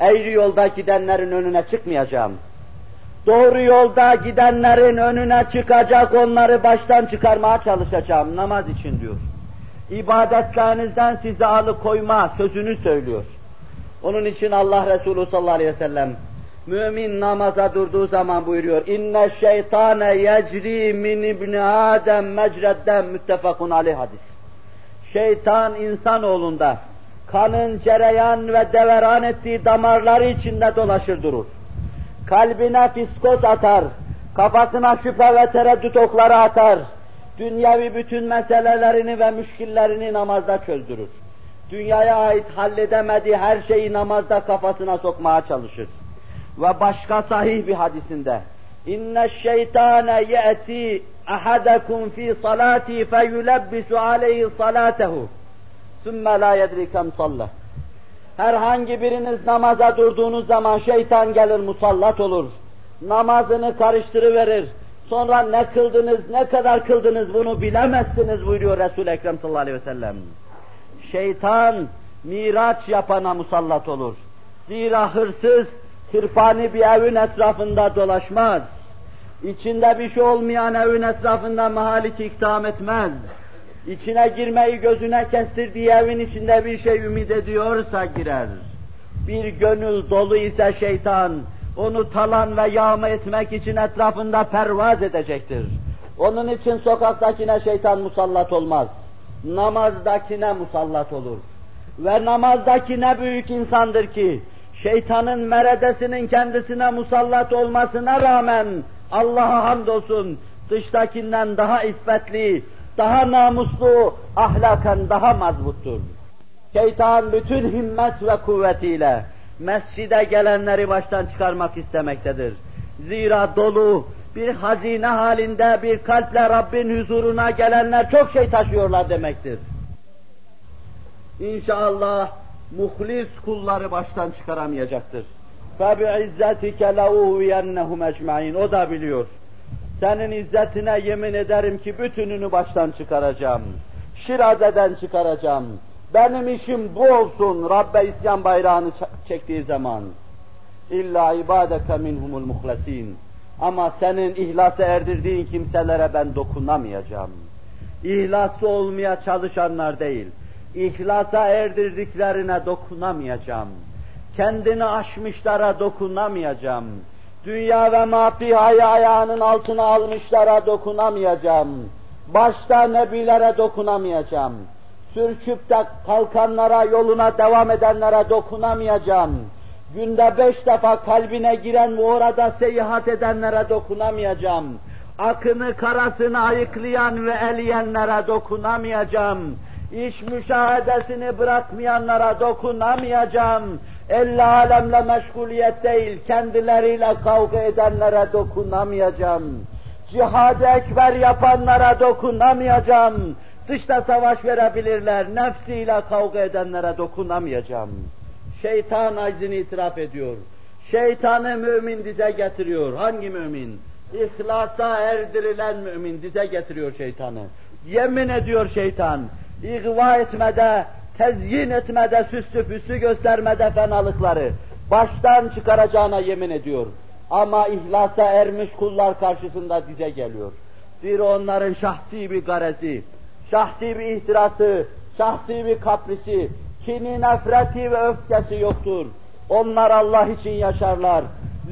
Eğri yolda gidenlerin önüne çıkmayacağım. Doğru yolda gidenlerin önüne çıkacak, onları baştan çıkarmaya çalışacağım namaz için diyor. İbadetlerinizden sizi alıkoyma sözünü söylüyor. Onun için Allah Resulü sallallahu aleyhi ve sellem mümin namaza durduğu zaman buyuruyor. İnne şeytane yecri min ibni Adem mecredden müttefakun aleyh hadis. Şeytan insanoğlunda kanın cereyan ve deveran ettiği damarları içinde dolaşır durur. Kalbine fiskos atar, kafasına şüphe ve tereddüt okları atar. Dünyevi bütün meselelerini ve müşkillerini namazda çözdürür. Dünyaya ait halledemediği her şeyi namazda kafasına sokmaya çalışır. Ve başka sahih bir hadisinde İnne şeytane ye'ti ahadakum fi salati feyulebbisu aleyhi salatehu sümme la yedri kem sallah. Herhangi biriniz namaza durduğunuz zaman şeytan gelir musallat olur. Namazını karıştırıverir. Sonra ne kıldınız, ne kadar kıldınız bunu bilemezsiniz buyuruyor Resul-i Ekrem sallallahu aleyhi ve sellem. Şeytan miraç yapana musallat olur. Zira hırsız, hırpani bir evin etrafında dolaşmaz. İçinde bir şey olmayan evin etrafında mahalik ikdam etmez. İçine girmeyi gözüne kestirdiği evin içinde bir şey ümit ediyorsa girer. Bir gönül dolu ise şeytan, onu talan ve yağma etmek için etrafında pervaz edecektir. Onun için sokaktakine şeytan musallat olmaz. Namazdakine musallat olur. Ve namazdaki ne büyük insandır ki, şeytanın meredesinin kendisine musallat olmasına rağmen, Allah'a hamdolsun, dıştakinden daha iffetli, daha namuslu, ahlaken daha mazbuttur. Şeytan bütün himmet ve kuvvetiyle mescide gelenleri baştan çıkarmak istemektedir. Zira dolu bir hazine halinde bir kalple Rabbin huzuruna gelenler çok şey taşıyorlar demektir. İnşallah muhlis kulları baştan çıkaramayacaktır. فَبِعِزَّتِكَ لَاُوْيَنَّهُمْ اَجْمَعِينَ O da biliyor. Senin izzetine yemin ederim ki bütününü baştan çıkaracağım. Şirazeden çıkaracağım. Benim işim bu olsun Rabbe isyan bayrağını çektiği zaman. İlla ibadeke minhumul muhlasin. Ama senin ihlasa erdirdiğin kimselere ben dokunamayacağım. İhlaslı olmaya çalışanlar değil, ihlasa erdirdiklerine dokunamayacağım. Kendini aşmışlara dokunamayacağım dünya ve mafihayı ayağının altına almışlara dokunamayacağım. Başta nebilere dokunamayacağım. Sürçüp de kalkanlara, yoluna devam edenlere dokunamayacağım. Günde beş defa kalbine giren ve orada seyahat edenlere dokunamayacağım. Akını karasını ayıklayan ve eleyenlere dokunamayacağım. İş müşahedesini bırakmayanlara dokunamayacağım elli alemle meşguliyet değil, kendileriyle kavga edenlere dokunamayacağım. Cihad-ı ekber yapanlara dokunamayacağım. Dışta savaş verebilirler, nefsiyle kavga edenlere dokunamayacağım. Şeytan aczini itiraf ediyor. Şeytanı mümin dize getiriyor. Hangi mümin? İhlasa erdirilen mümin dize getiriyor şeytanı. Yemin ediyor şeytan, İğva etmede, tezyin etmede, süslü püslü göstermede fenalıkları baştan çıkaracağına yemin ediyor. Ama ihlasa ermiş kullar karşısında dize geliyor. Bir onların şahsi bir garezi, şahsi bir ihtirası, şahsi bir kaprisi, kini, nefreti ve öfkesi yoktur. Onlar Allah için yaşarlar,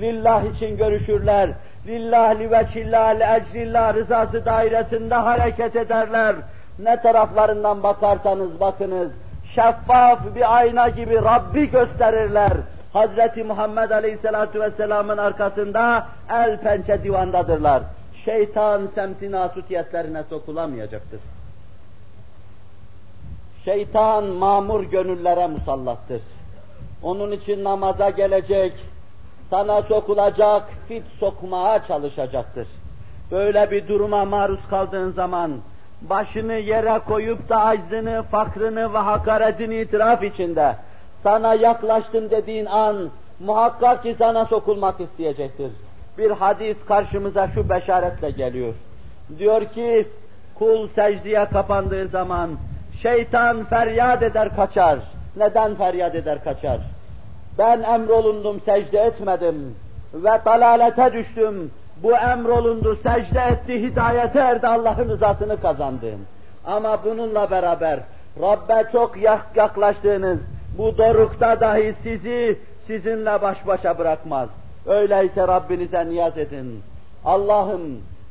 lillah için görüşürler, lillah li veçillah li ecrillah rızası dairesinde hareket ederler. Ne taraflarından bakarsanız bakınız, şeffaf bir ayna gibi Rabbi gösterirler. Hazreti Muhammed Aleyhisselatü Vesselam'ın arkasında el pençe divandadırlar. Şeytan semtin asutiyetlerine sokulamayacaktır. Şeytan mamur gönüllere musallattır. Onun için namaza gelecek, sana sokulacak, fit sokmaya çalışacaktır. Böyle bir duruma maruz kaldığın zaman, başını yere koyup da aczını, fakrını ve hakaretini itiraf içinde sana yaklaştım dediğin an muhakkak ki sana sokulmak isteyecektir. Bir hadis karşımıza şu beşaretle geliyor. Diyor ki kul secdeye kapandığı zaman şeytan feryat eder kaçar. Neden feryat eder kaçar? Ben emrolundum, secde etmedim ve dalalete düştüm. Bu emrolundu, secde etti, hidayete erdi, Allah'ın rızasını kazandım. Ama bununla beraber Rabbe çok yaklaştığınız bu dorukta dahi sizi sizinle baş başa bırakmaz. Öyleyse Rabbinize niyaz edin. Allah'ım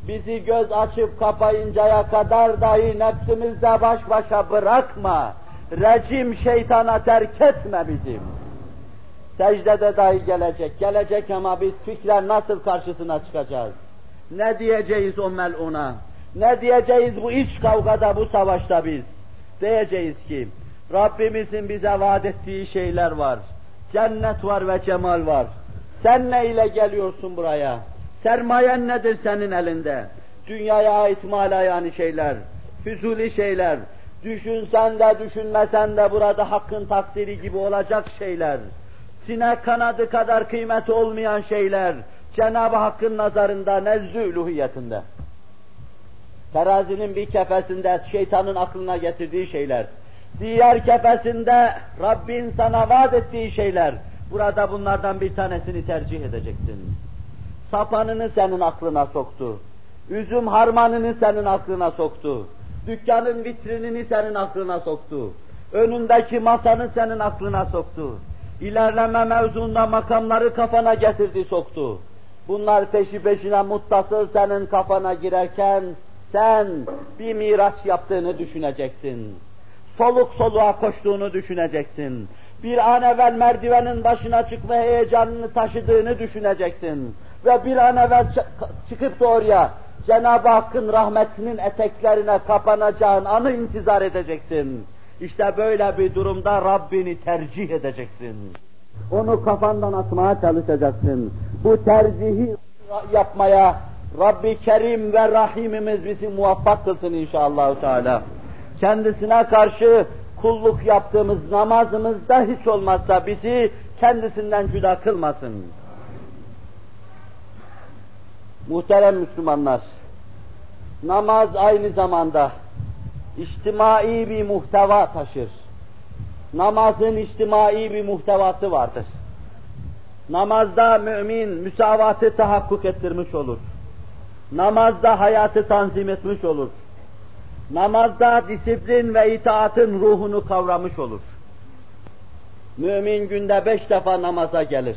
bizi göz açıp kapayıncaya kadar dahi nefsimizle baş başa bırakma. Recim şeytana terk etme bizim. Secdede dahi gelecek, gelecek ama biz fikren nasıl karşısına çıkacağız? Ne diyeceğiz o meluna? Ne diyeceğiz bu iç kavgada, bu savaşta biz? Diyeceğiz ki, Rabbimizin bize vaat ettiği şeyler var. Cennet var ve cemal var. Sen ne ile geliyorsun buraya? Sermayen nedir senin elinde? Dünyaya ait mala yani şeyler, füzuli şeyler, düşünsen de düşünmesen de burada hakkın takdiri gibi olacak şeyler, sinek kanadı kadar kıymeti olmayan şeyler, Cenab-ı Hakk'ın nazarında nezdü uluhiyetinde. Terazinin bir kefesinde şeytanın aklına getirdiği şeyler, diğer kefesinde Rabbin sana vaat ettiği şeyler, burada bunlardan bir tanesini tercih edeceksin. Sapanını senin aklına soktu. Üzüm harmanını senin aklına soktu. Dükkanın vitrinini senin aklına soktu. Önündeki masanı senin aklına soktu. İlerleme mevzunda makamları kafana getirdi soktu. Bunlar peşi peşine muttasıl senin kafana girerken sen bir miraç yaptığını düşüneceksin. Soluk soluğa koştuğunu düşüneceksin. Bir an evvel merdivenin başına çıkma heyecanını taşıdığını düşüneceksin. Ve bir an evvel çıkıp da Cenab-ı Hakk'ın rahmetinin eteklerine kapanacağın anı intizar edeceksin. İşte böyle bir durumda Rabbini tercih edeceksin. Onu kafandan atmaya çalışacaksın. Bu tercihi yapmaya Rabbi Kerim ve Rahimimiz bizi muvaffak kılsın inşallah Teala. Kendisine karşı kulluk yaptığımız namazımızda hiç olmazsa bizi kendisinden cüda kılmasın. Muhterem Müslümanlar, namaz aynı zamanda içtimai bir muhteva taşır. Namazın içtimai bir muhtevası vardır. Namazda mümin müsavatı tahakkuk ettirmiş olur. Namazda hayatı tanzim etmiş olur. Namazda disiplin ve itaatın ruhunu kavramış olur. Mümin günde beş defa namaza gelir.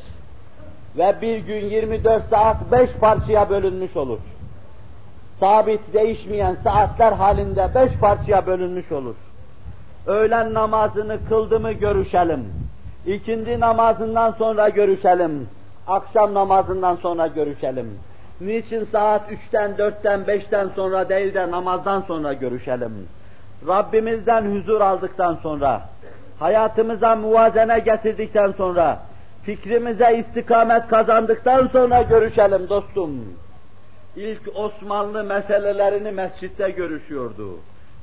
Ve bir gün 24 saat beş parçaya bölünmüş olur sabit değişmeyen saatler halinde beş parçaya bölünmüş olur. Öğlen namazını kıldı mı görüşelim. İkindi namazından sonra görüşelim. Akşam namazından sonra görüşelim. Niçin saat üçten, dörtten, beşten sonra değil de namazdan sonra görüşelim? Rabbimizden huzur aldıktan sonra, hayatımıza muvazene getirdikten sonra, fikrimize istikamet kazandıktan sonra görüşelim dostum ilk Osmanlı meselelerini mescitte görüşüyordu.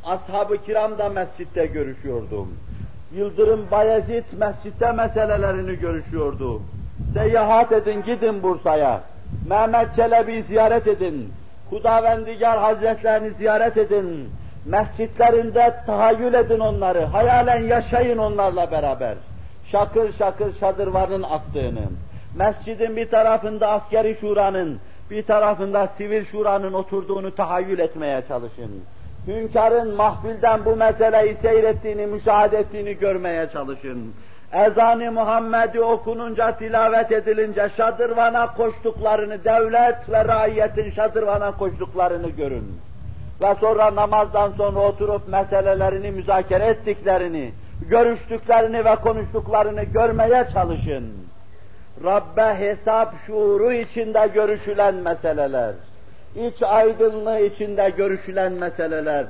Ashab-ı kiram da mescitte görüşüyordu. Yıldırım Bayezid mescitte meselelerini görüşüyordu. Seyahat edin, gidin Bursa'ya. Mehmet Çelebi ziyaret edin. Hudavendigar Hazretlerini ziyaret edin. Mescitlerinde tahayyül edin onları. Hayalen yaşayın onlarla beraber. Şakır şakır şadırvanın aktığını. Mescidin bir tarafında askeri şuranın, bir tarafında sivil şuranın oturduğunu tahayyül etmeye çalışın. Hünkârın mahfilden bu meseleyi seyrettiğini, müşahede ettiğini görmeye çalışın. Ezan-ı Muhammed'i okununca, tilavet edilince şadırvana koştuklarını, devlet ve raiyetin şadırvana koştuklarını görün. Ve sonra namazdan sonra oturup meselelerini müzakere ettiklerini, görüştüklerini ve konuştuklarını görmeye çalışın. Rabbe hesap şuuru içinde görüşülen meseleler, iç aydınlığı içinde görüşülen meseleler,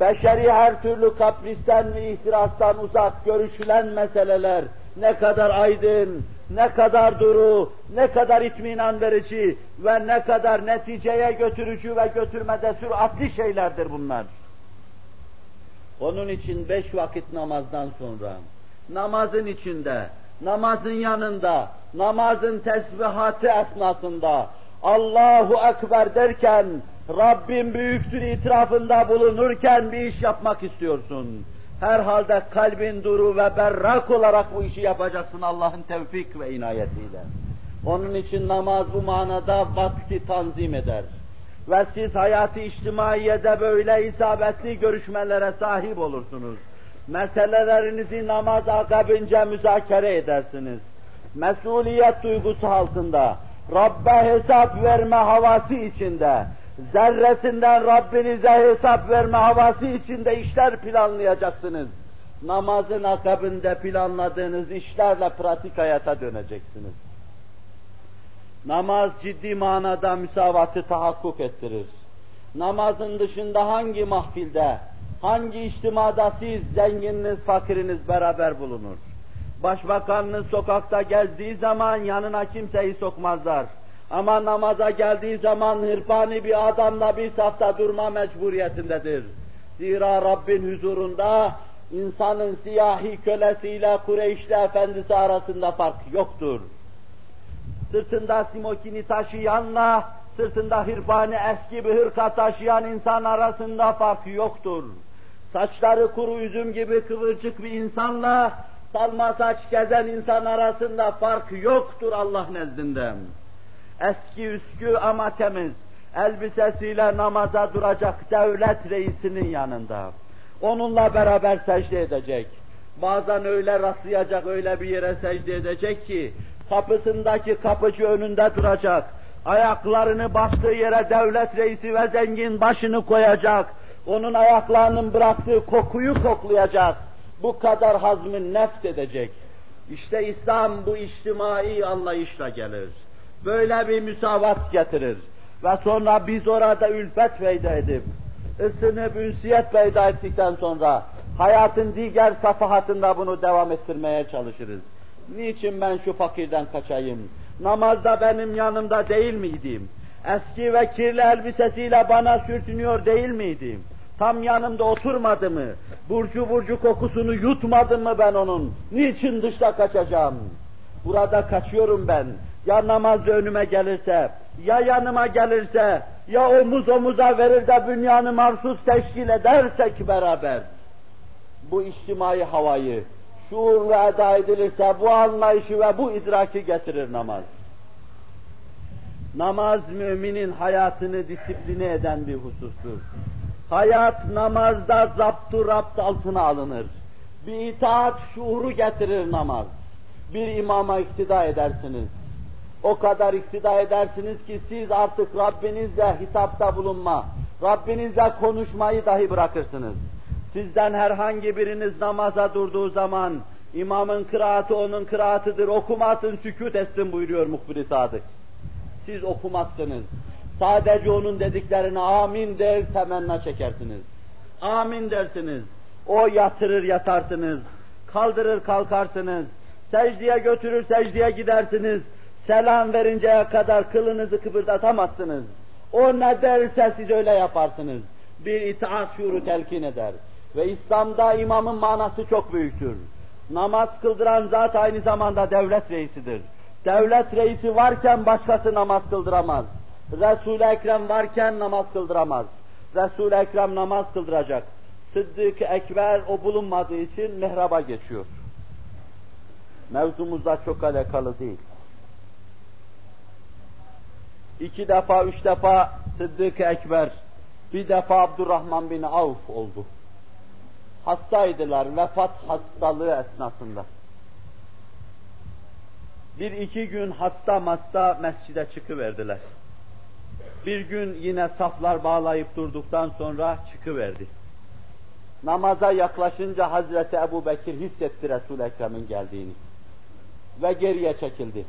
beşeri her türlü kapristen ve ihtirastan uzak görüşülen meseleler ne kadar aydın, ne kadar duru, ne kadar itminan verici ve ne kadar neticeye götürücü ve götürmede süratli şeylerdir bunlar. Onun için beş vakit namazdan sonra, namazın içinde, namazın yanında, namazın tesbihatı esnasında Allahu Ekber derken Rabbim büyüktür itirafında bulunurken bir iş yapmak istiyorsun. Herhalde kalbin duru ve berrak olarak bu işi yapacaksın Allah'ın tevfik ve inayetiyle. Onun için namaz bu manada vakti tanzim eder. Ve siz hayatı içtimaiyede böyle isabetli görüşmelere sahip olursunuz. Meselelerinizi namaz akabince müzakere edersiniz. Mesuliyet duygusu altında, Rabbe hesap verme havası içinde, zerresinden Rabbinize hesap verme havası içinde işler planlayacaksınız. Namazın akabinde planladığınız işlerle pratik hayata döneceksiniz. Namaz ciddi manada müsavatı tahakkuk ettirir. Namazın dışında hangi mahfilde, hangi içtimada siz zengininiz, fakiriniz beraber bulunur? Başbakanınız sokakta gezdiği zaman yanına kimseyi sokmazlar. Ama namaza geldiği zaman hırpani bir adamla bir safta durma mecburiyetindedir. Zira Rabbin huzurunda insanın siyahi kölesiyle Kureyşli efendisi arasında fark yoktur. Sırtında simokini taşıyanla sırtında hırpani eski bir hırka taşıyan insan arasında fark yoktur. Saçları kuru üzüm gibi kıvırcık bir insanla salma saç gezen insan arasında fark yoktur Allah nezdinde. Eski üskü ama temiz, elbisesiyle namaza duracak devlet reisinin yanında. Onunla beraber secde edecek. Bazen öyle rastlayacak, öyle bir yere secde edecek ki, kapısındaki kapıcı önünde duracak. Ayaklarını bastığı yere devlet reisi ve zengin başını koyacak. Onun ayaklarının bıraktığı kokuyu koklayacak. Bu kadar hazmı neft edecek. İşte İslam bu içtimai anlayışla gelir. Böyle bir müsavat getirir. Ve sonra biz orada ülfet peyda edip, ısınıp ünsiyet peyda ettikten sonra hayatın diğer safahatında bunu devam ettirmeye çalışırız. Niçin ben şu fakirden kaçayım? Namazda benim yanımda değil miydim? Eski ve kirli elbisesiyle bana sürtünüyor değil miydim? Tam yanımda oturmadı mı? Burcu burcu kokusunu yutmadım mı ben onun? Niçin dışta kaçacağım? Burada kaçıyorum ben. Ya namaz önüme gelirse, ya yanıma gelirse, ya omuz omuza verir de dünyanı marsuz teşkil edersek beraber, bu içtimai havayı, şuurla eda edilirse bu anlayışı ve bu idraki getirir namaz. Namaz müminin hayatını disipline eden bir husustur. Hayat namazda zaptu rapt altına alınır. Bir itaat şuuru getirir namaz. Bir imama iktida edersiniz. O kadar iktida edersiniz ki siz artık Rabbinizle hitapta bulunma, Rabbinizle konuşmayı dahi bırakırsınız. Sizden herhangi biriniz namaza durduğu zaman imamın kıraatı onun kıraatıdır, okumasın, sükut etsin buyuruyor muhbir Sadık. Siz okumazsınız. Sadece onun dediklerine amin der, temenna çekersiniz. Amin dersiniz. O yatırır yatarsınız. Kaldırır kalkarsınız. Secdeye götürür secdeye gidersiniz. Selam verinceye kadar kılınızı kıpırdatamazsınız. O ne derse siz öyle yaparsınız. Bir itaat şuuru telkin eder. Ve İslam'da imamın manası çok büyüktür. Namaz kıldıran zat aynı zamanda devlet reisidir. Devlet reisi varken başkası namaz kıldıramaz. Resul-i Ekrem varken namaz kıldıramaz. Resul-i Ekrem namaz kıldıracak. Sıddık-ı Ekber o bulunmadığı için mihraba geçiyor. Mevzumuzla çok alakalı değil. İki defa, üç defa Sıddık-ı Ekber, bir defa Abdurrahman bin Avf oldu. Hastaydılar, vefat hastalığı esnasında. Bir iki gün hasta masta mescide çıkıverdiler. Bir gün yine saflar bağlayıp durduktan sonra çıkıverdi. Namaza yaklaşınca Hazreti Ebu Bekir hissetti Resul-i Ekrem'in geldiğini. Ve geriye çekildi.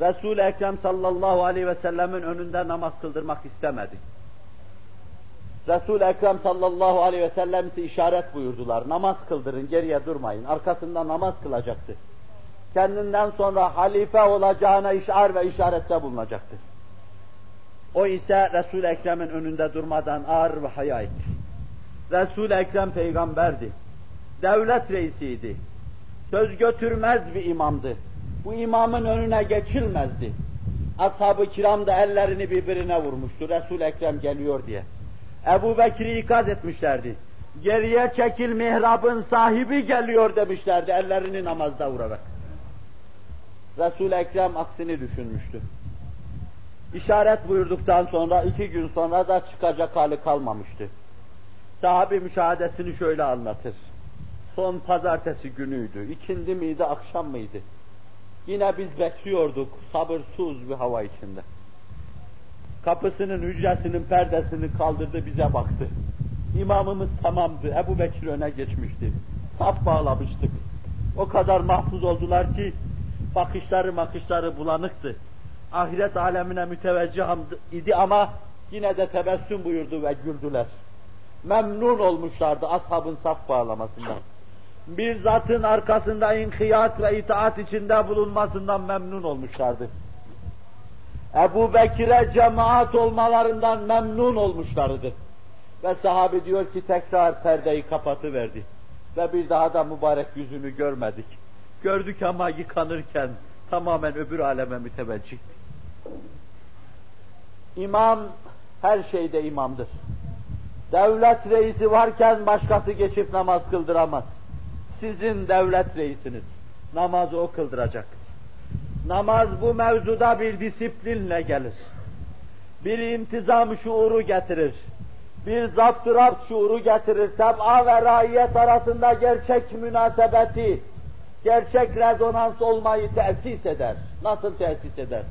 Resul-i Ekrem sallallahu aleyhi ve sellemin önünde namaz kıldırmak istemedi. Resul-i Ekrem sallallahu aleyhi ve sellem ise işaret buyurdular. Namaz kıldırın, geriye durmayın. Arkasında namaz kılacaktı. Kendinden sonra halife olacağına işar ve işarette bulunacaktı. O ise Resul-i Ekrem'in önünde durmadan ağır ve haya etti. Resul-i Ekrem peygamberdi. Devlet reisiydi. Söz götürmez bir imamdı. Bu imamın önüne geçilmezdi. Ashab-ı kiram da ellerini birbirine vurmuştu. Resul-i Ekrem geliyor diye. Ebu Bekir'i ikaz etmişlerdi. Geriye çekil mihrabın sahibi geliyor demişlerdi ellerini namazda vurarak. Resul-i Ekrem aksini düşünmüştü. İşaret buyurduktan sonra iki gün sonra da çıkacak hali kalmamıştı. Sahabi müşahadesini şöyle anlatır. Son pazartesi günüydü. İkindi miydi, akşam mıydı? Yine biz bekliyorduk sabırsız bir hava içinde. Kapısının hücresinin perdesini kaldırdı bize baktı. İmamımız tamamdı. Ebu Bekir öne geçmişti. Saf bağlamıştık. O kadar mahfuz oldular ki bakışları makışları bulanıktı. Ahiret alemine müteveccih idi ama yine de tebessüm buyurdu ve güldüler. Memnun olmuşlardı ashabın saf bağlamasından. Bir zatın arkasında inkiyat ve itaat içinde bulunmasından memnun olmuşlardı. Ebu Bekir'e cemaat olmalarından memnun olmuşlardı. Ve sahabe diyor ki tekrar perdeyi kapatıverdi. Ve bir daha da mübarek yüzünü görmedik. Gördük ama yıkanırken tamamen öbür aleme müteveccihti. İmam her şeyde imamdır. Devlet reisi varken başkası geçip namaz kıldıramaz. Sizin devlet reisiniz. Namazı o kıldıracak. Namaz bu mevzuda bir disiplinle gelir. Bir intizam şuuru getirir. Bir zapt şuuru getirir. Seb'a ve raiyet arasında gerçek münasebeti, gerçek rezonans olmayı tesis eder. Nasıl tesis eder?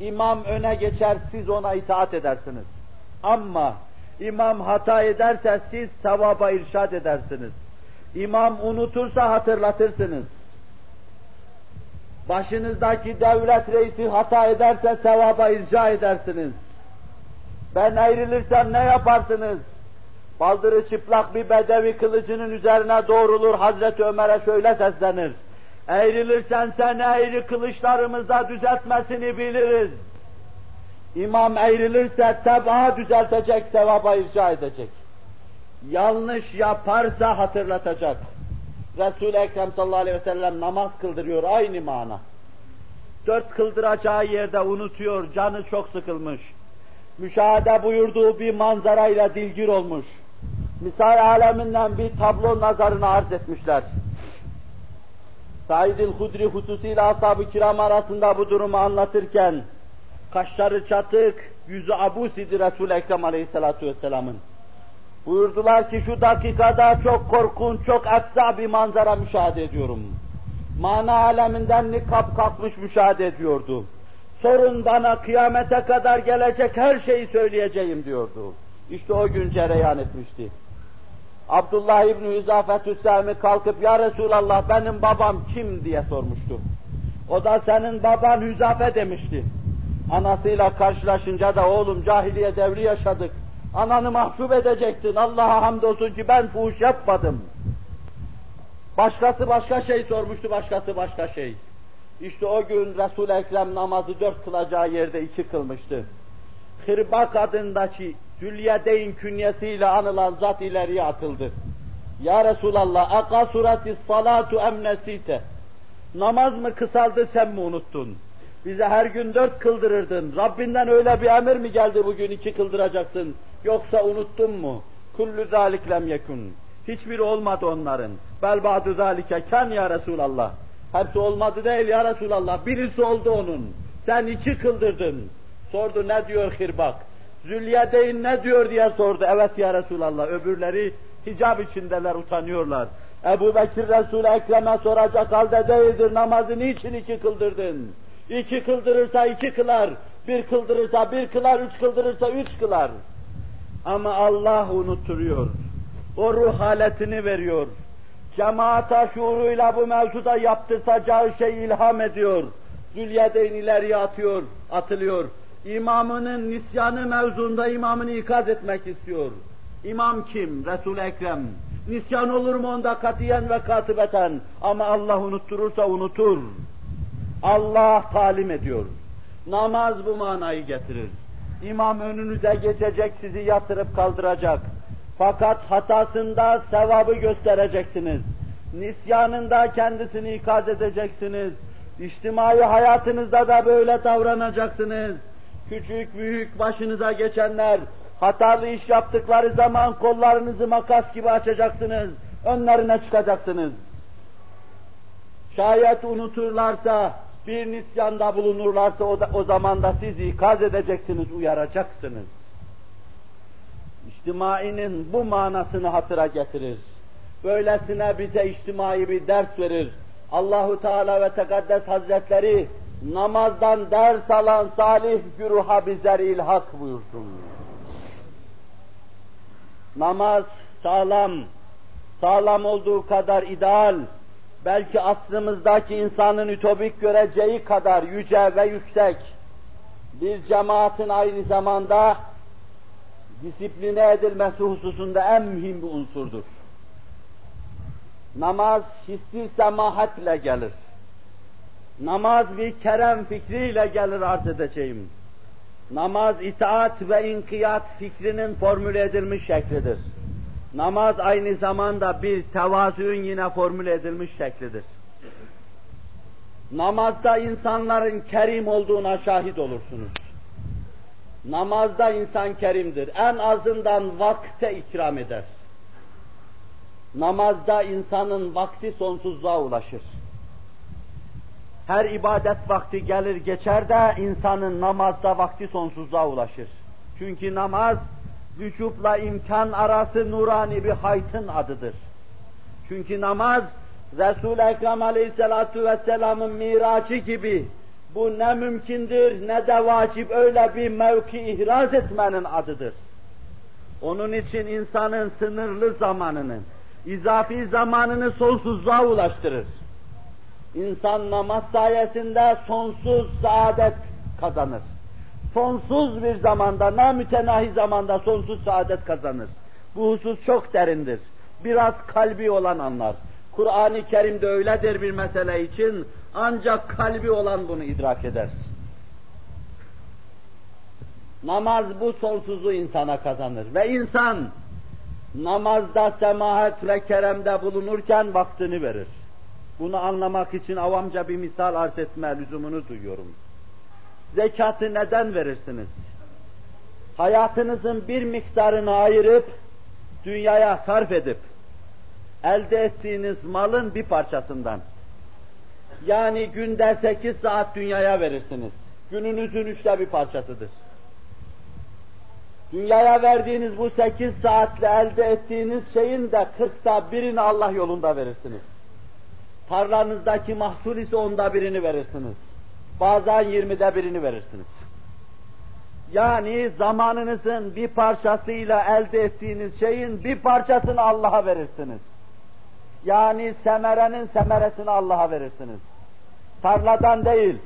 İmam öne geçer, siz ona itaat edersiniz. Ama imam hata ederse siz sevaba irşad edersiniz. İmam unutursa hatırlatırsınız. Başınızdaki devlet reisi hata ederse sevaba irca edersiniz. Ben ayrılırsam ne yaparsınız? Baldırı çıplak bir bedevi kılıcının üzerine doğrulur Hazreti Ömer'e şöyle seslenir. Eğrilirsen sen eğri kılıçlarımıza düzeltmesini biliriz. İmam eğrilirse tebaa düzeltecek, sevaba irca edecek. Yanlış yaparsa hatırlatacak. Resul-i Ekrem sallallahu aleyhi ve sellem namaz kıldırıyor aynı mana. Dört kıldıracağı yerde unutuyor, canı çok sıkılmış. Müşahede buyurduğu bir manzarayla dilgir olmuş. Misal aleminden bir tablo nazarına arz etmişler. Said-i Hudri hususiyle ashab-ı kiram arasında bu durumu anlatırken, kaşları çatık, yüzü abus idi Resul-i Ekrem aleyhissalatu vesselamın. Buyurdular ki şu dakikada çok korkunç, çok efsa bir manzara müşahede ediyorum. Mana aleminden nikap kalkmış müşahede ediyordu. Sorun bana kıyamete kadar gelecek her şeyi söyleyeceğim diyordu. İşte o gün cereyan etmişti. Abdullah İbni Hüzafetü Sami kalkıp ya Resulallah benim babam kim diye sormuştu. O da senin baban Hüzafe demişti. Anasıyla karşılaşınca da oğlum cahiliye devri yaşadık. Ananı mahcup edecektin. Allah'a hamdolsun ki ben fuhuş yapmadım. Başkası başka şey sormuştu, başkası başka şey. İşte o gün Resul-i Ekrem namazı dört kılacağı yerde iki kılmıştı. Hırbak adındaki Zülyedeyn künyesiyle anılan zat ileriye atıldı. Ya Resulallah, aka surati salatu emnesite. Namaz mı kısaldı sen mi unuttun? Bize her gün dört kıldırırdın. Rabbinden öyle bir emir mi geldi bugün iki kıldıracaksın? Yoksa unuttun mu? Kullu zalik lem yekun. Hiçbiri olmadı onların. Bel ba'du zalike kan ya Resulallah. Hepsi olmadı değil ya Resulallah. Birisi oldu onun. Sen iki kıldırdın. Sordu ne diyor Hirbak? Zülyedeyn ne diyor diye sordu. Evet ya Resulallah. Öbürleri hicab içindeler, utanıyorlar. Ebu Bekir Resul-i Ekrem'e soracak halde değildir. Namazı niçin iki kıldırdın? İki kıldırırsa iki kılar. Bir kıldırırsa bir kılar, üç kıldırırsa üç kılar. Ama Allah unutturuyor. O ruh haletini veriyor. Cemaata şuuruyla bu mevzuda yaptırtacağı şey ilham ediyor. Zülyedeyn ileriye atıyor, atılıyor. İmamının nisyanı mevzunda imamını ikaz etmek istiyor. İmam kim? Resul-i Ekrem. Nisyan olur mu onda katiyen ve katibeten? Ama Allah unutturursa unutur. Allah talim ediyor. Namaz bu manayı getirir. İmam önünüze geçecek, sizi yatırıp kaldıracak. Fakat hatasında sevabı göstereceksiniz. Nisyanında kendisini ikaz edeceksiniz. İçtimai hayatınızda da böyle davranacaksınız. Küçük büyük başınıza geçenler, Hatalı iş yaptıkları zaman kollarınızı makas gibi açacaksınız, önlerine çıkacaksınız. Şayet unuturlarsa, bir nisyanda bulunurlarsa o, da, o zaman da sizi ikaz edeceksiniz, uyaracaksınız. İçtimainin bu manasını hatıra getirir. Böylesine bize içtimai bir ders verir. Allahu Teala ve Tekaddes Hazretleri namazdan ders alan salih güruha bizler ilhak buyursun. Namaz sağlam, sağlam olduğu kadar ideal, belki asrımızdaki insanın ütopik göreceği kadar yüce ve yüksek, bir cemaatin aynı zamanda disipline edilmesi hususunda en mühim bir unsurdur. Namaz hissi semahatle gelir. Namaz bir kerem fikriyle gelir arz edeceğim. Namaz itaat ve inkiyat fikrinin formüle edilmiş şeklidir. Namaz aynı zamanda bir tevazuun yine formüle edilmiş şeklidir. Namazda insanların kerim olduğuna şahit olursunuz. Namazda insan kerimdir. En azından vakte ikram eder. Namazda insanın vakti sonsuzluğa ulaşır. Her ibadet vakti gelir geçer de insanın namazda vakti sonsuzluğa ulaşır. Çünkü namaz vücutla imkan arası nurani bir haytın adıdır. Çünkü namaz Resul-i Ekrem Aleyhisselatu Vesselam'ın miracı gibi bu ne mümkündür ne de vacip öyle bir mevki ihraz etmenin adıdır. Onun için insanın sınırlı zamanını, izafi zamanını sonsuzluğa ulaştırır. İnsan namaz sayesinde sonsuz saadet kazanır. Sonsuz bir zamanda, namütenahi zamanda sonsuz saadet kazanır. Bu husus çok derindir. Biraz kalbi olan anlar. Kur'an-ı Kerim'de öyledir bir mesele için, ancak kalbi olan bunu idrak eder. Namaz bu sonsuzu insana kazanır. Ve insan namazda semahat ve keremde bulunurken vaktini verir. Bunu anlamak için avamca bir misal arz etme lüzumunu duyuyorum. Zekatı neden verirsiniz? Hayatınızın bir miktarını ayırıp, dünyaya sarf edip, elde ettiğiniz malın bir parçasından, yani günde sekiz saat dünyaya verirsiniz. Gününüzün üçte bir parçasıdır. Dünyaya verdiğiniz bu sekiz saatle elde ettiğiniz şeyin de kırkta birini Allah yolunda verirsiniz. Tarlanızdaki mahsul ise onda birini verirsiniz. Bazen yirmide birini verirsiniz. Yani zamanınızın bir parçasıyla elde ettiğiniz şeyin bir parçasını Allah'a verirsiniz. Yani semerenin semeresini Allah'a verirsiniz. Tarladan değil,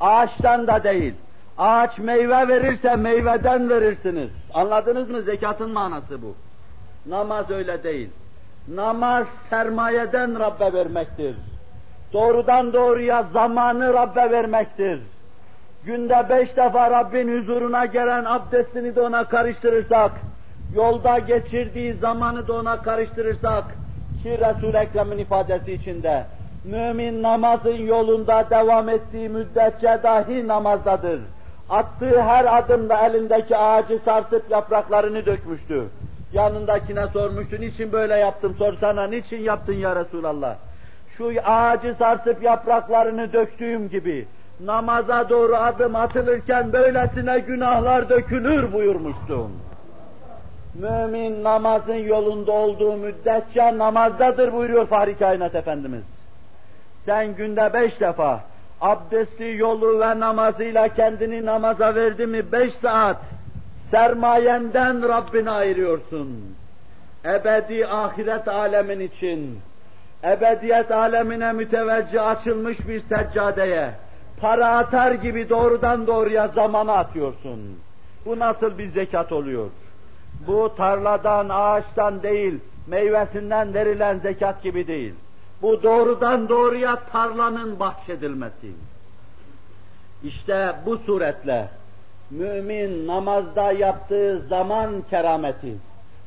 ağaçtan da değil. Ağaç meyve verirse meyveden verirsiniz. Anladınız mı? Zekatın manası bu. Namaz öyle değil. Namaz sermayeden Rabbe vermektir. Doğrudan doğruya zamanı Rabbe vermektir. Günde beş defa Rabbin huzuruna gelen abdestini de ona karıştırırsak, yolda geçirdiği zamanı da ona karıştırırsak, ki Resul-i Ekrem'in ifadesi içinde, mümin namazın yolunda devam ettiği müddetçe dahi namazdadır. Attığı her adımda elindeki ağacı sarsıp yapraklarını dökmüştü. Yanındakine sormuştu, niçin böyle yaptım sorsana, niçin yaptın ya Resulallah? Şu ağacı sarsıp yapraklarını döktüğüm gibi, namaza doğru adım atılırken böylesine günahlar dökülür buyurmuştum. Mümin namazın yolunda olduğu müddetçe namazdadır buyuruyor Fahri Kainat Efendimiz. Sen günde beş defa abdesti, yolu ve namazıyla kendini namaza verdi mi beş saat sermayenden Rabbine ayırıyorsun. Ebedi ahiret alemin için, ebediyet alemine müteveccih açılmış bir seccadeye, para atar gibi doğrudan doğruya zamana atıyorsun. Bu nasıl bir zekat oluyor? Bu tarladan, ağaçtan değil, meyvesinden verilen zekat gibi değil. Bu doğrudan doğruya tarlanın bahşedilmesi. İşte bu suretle mümin namazda yaptığı zaman kerameti,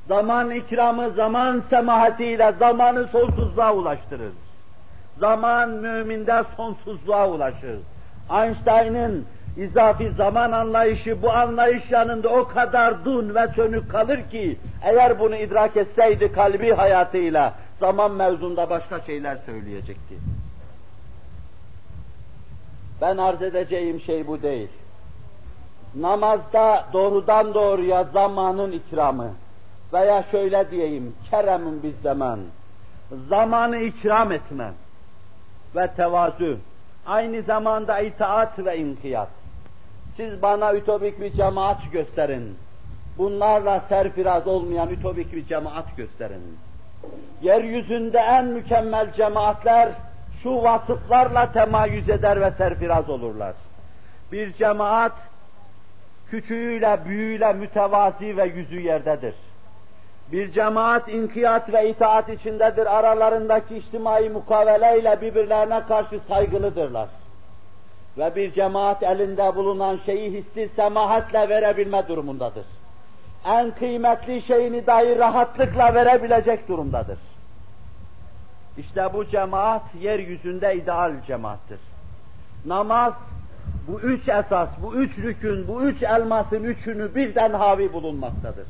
zaman ikramı, zaman semahatiyle zamanı sonsuzluğa ulaştırır. Zaman müminde sonsuzluğa ulaşır. Einstein'ın izafi zaman anlayışı bu anlayış yanında o kadar dun ve sönük kalır ki eğer bunu idrak etseydi kalbi hayatıyla zaman mevzunda başka şeyler söyleyecekti. Ben arz edeceğim şey bu değil. Namazda doğrudan doğruya zamanın ikramı veya şöyle diyeyim, keremin bir zaman, zamanı ikram etme ve tevazu, aynı zamanda itaat ve inkiyat. Siz bana ütopik bir cemaat gösterin. Bunlarla serfiraz olmayan ütopik bir cemaat gösterin. Yeryüzünde en mükemmel cemaatler şu vasıflarla temayüz eder ve serfiraz olurlar. Bir cemaat küçüğüyle büyüğüyle mütevazi ve yüzü yerdedir. Bir cemaat inkiyat ve itaat içindedir. Aralarındaki içtimai mukaveleyle birbirlerine karşı saygılıdırlar. Ve bir cemaat elinde bulunan şeyi hissi semahatle verebilme durumundadır. En kıymetli şeyini dahi rahatlıkla verebilecek durumdadır. İşte bu cemaat yeryüzünde ideal cemaattir. Namaz bu üç esas, bu üç rükün, bu üç elmasın üçünü birden havi bulunmaktadır.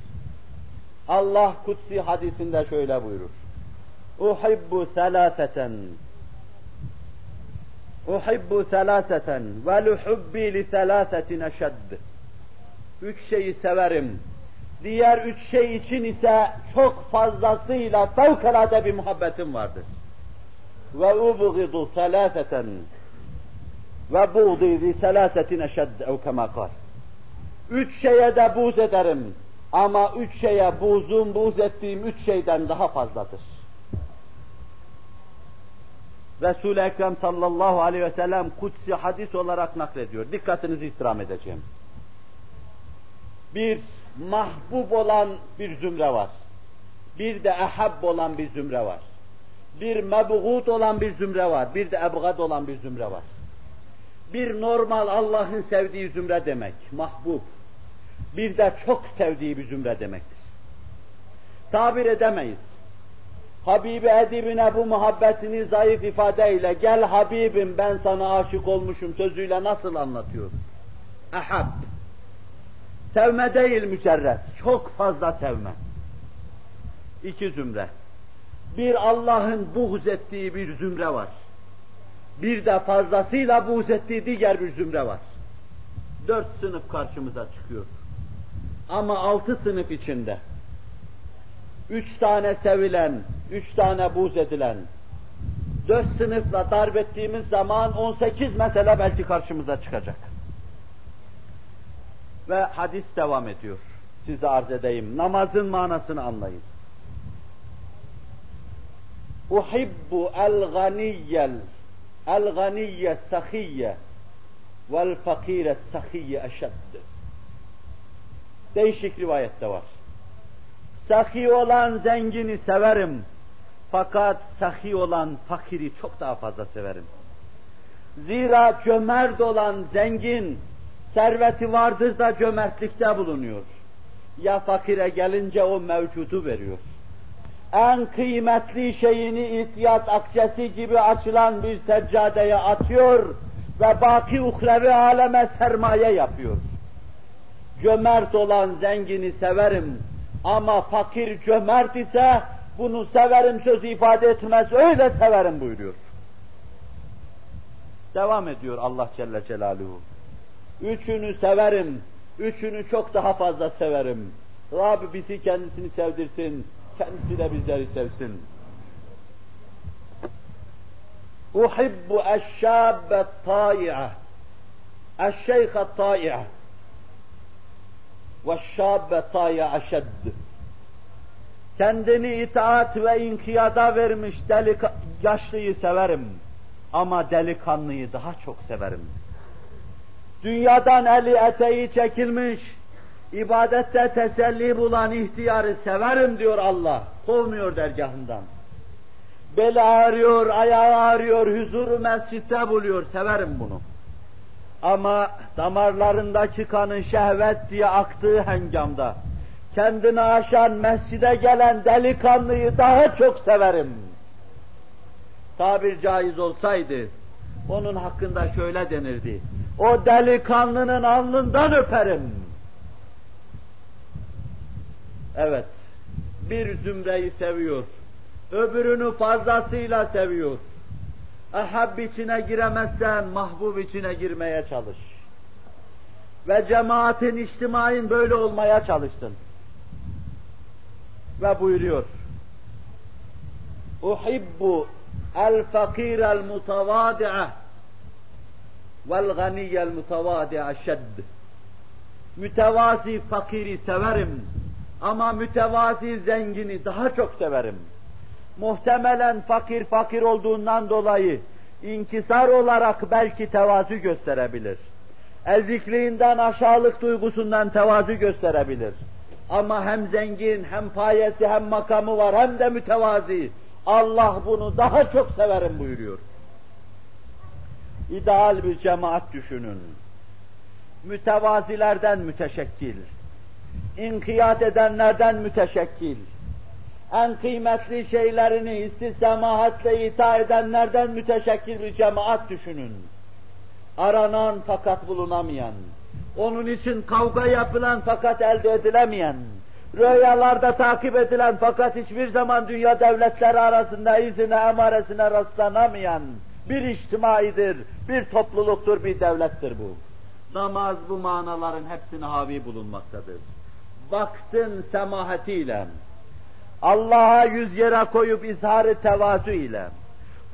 Allah kutsi hadisinde şöyle buyurur. Uhibbu selaseten Uhibbu selaseten ve luhubbi li selasetin eşedd. Üç şeyi severim. Diğer üç şey için ise çok fazlasıyla fevkalade bir muhabbetim vardır. Ve ubgidu selaseten ve buğdi li selasetin eşedd ev kema. Üç şeye de buz ederim. Ama üç şeye buzum, buz ettiğim üç şeyden daha fazladır. Resul-i Ekrem sallallahu aleyhi ve sellem kutsi hadis olarak naklediyor. Dikkatinizi istirham edeceğim. Bir mahbub olan bir zümre var. Bir de ehab olan bir zümre var. Bir mebğut olan bir zümre var. Bir de ebgad olan bir zümre var. Bir normal Allah'ın sevdiği zümre demek, mahbub. Bir de çok sevdiği bir zümre demektir. Tabir edemeyiz. Habibi edibine bu muhabbetini zayıf ifadeyle gel Habibim ben sana aşık olmuşum sözüyle nasıl anlatıyor? Ahab. Sevme değil mücerret, çok fazla sevme. İki zümre. Bir Allah'ın buğz ettiği bir zümre var. Bir de fazlasıyla buğz ettiği diğer bir zümre var. Dört sınıf karşımıza çıkıyor. Ama altı sınıf içinde üç tane sevilen, üç tane buz edilen, dört sınıfla darp ettiğimiz zaman on sekiz mesele belki karşımıza çıkacak. Ve hadis devam ediyor. Size arz edeyim. Namazın manasını anlayın. Uhibbu el-ganiyyel el-ganiyye sahiyye vel fakire sahiyye eşedd. Değişik rivayette var. Sahi olan zengini severim. Fakat sahi olan fakiri çok daha fazla severim. Zira cömert olan zengin, serveti vardır da cömertlikte bulunuyor. Ya fakire gelince o mevcudu veriyor. En kıymetli şeyini ihtiyat akçesi gibi açılan bir seccadeye atıyor ve baki uhrevi aleme sermaye yapıyor. Cömert olan zengini severim ama fakir cömert ise bunu severim sözü ifade etmez, öyle severim buyuruyor. Devam ediyor Allah Celle Celaluhu. Üçünü severim, üçünü çok daha fazla severim. Rab bizi kendisini sevdirsin, kendisi de bizleri sevsin. Uhibbu eşşâbbe tâi'e, eşşeyhe tâi'e, şabbe taya aşedd. Kendini itaat ve inkiyada vermiş delik yaşlıyı severim. Ama delikanlıyı daha çok severim. Dünyadan eli eteği çekilmiş, ibadette teselli bulan ihtiyarı severim diyor Allah. Kovmuyor dergahından. Bel ağrıyor, ayağı ağrıyor, huzuru mescitte buluyor. Severim bunu. Ama damarlarındaki kanın şehvet diye aktığı hengamda kendini aşan mescide gelen delikanlıyı daha çok severim. Tabir caiz olsaydı onun hakkında şöyle denirdi. o delikanlının alnından öperim. Evet, bir zümreyi seviyor, öbürünü fazlasıyla seviyor. Ahab içine giremezsen mahbub içine girmeye çalış. Ve cemaatin, içtimain böyle olmaya çalıştın. Ve buyuruyor. Uhibbu el-fakir el-mutavadi'e vel-ganiye el-mutavadi'e şedd. Mütevazi fakiri severim ama mütevazi zengini daha çok severim. Muhtemelen fakir fakir olduğundan dolayı inkisar olarak belki tevazu gösterebilir. Ezikliğinden, aşağılık duygusundan tevazu gösterebilir. Ama hem zengin, hem payesi, hem makamı var, hem de mütevazi. Allah bunu daha çok severim buyuruyor. İdeal bir cemaat düşünün. Mütevazilerden müteşekkil. İnkiyat edenlerden müteşekkil. En kıymetli şeylerini istisamahatle ita edenlerden müteşekkil bir cemaat düşünün. Aranan fakat bulunamayan, onun için kavga yapılan fakat elde edilemeyen, rüyalarda takip edilen fakat hiçbir zaman dünya devletleri arasında izine, emaresine rastlanamayan bir içtimaidir, bir topluluktur, bir devlettir bu. Namaz bu manaların hepsine havi bulunmaktadır. Vaktin semahetiyle, Allah'a yüz yere koyup izharı tevazu ile,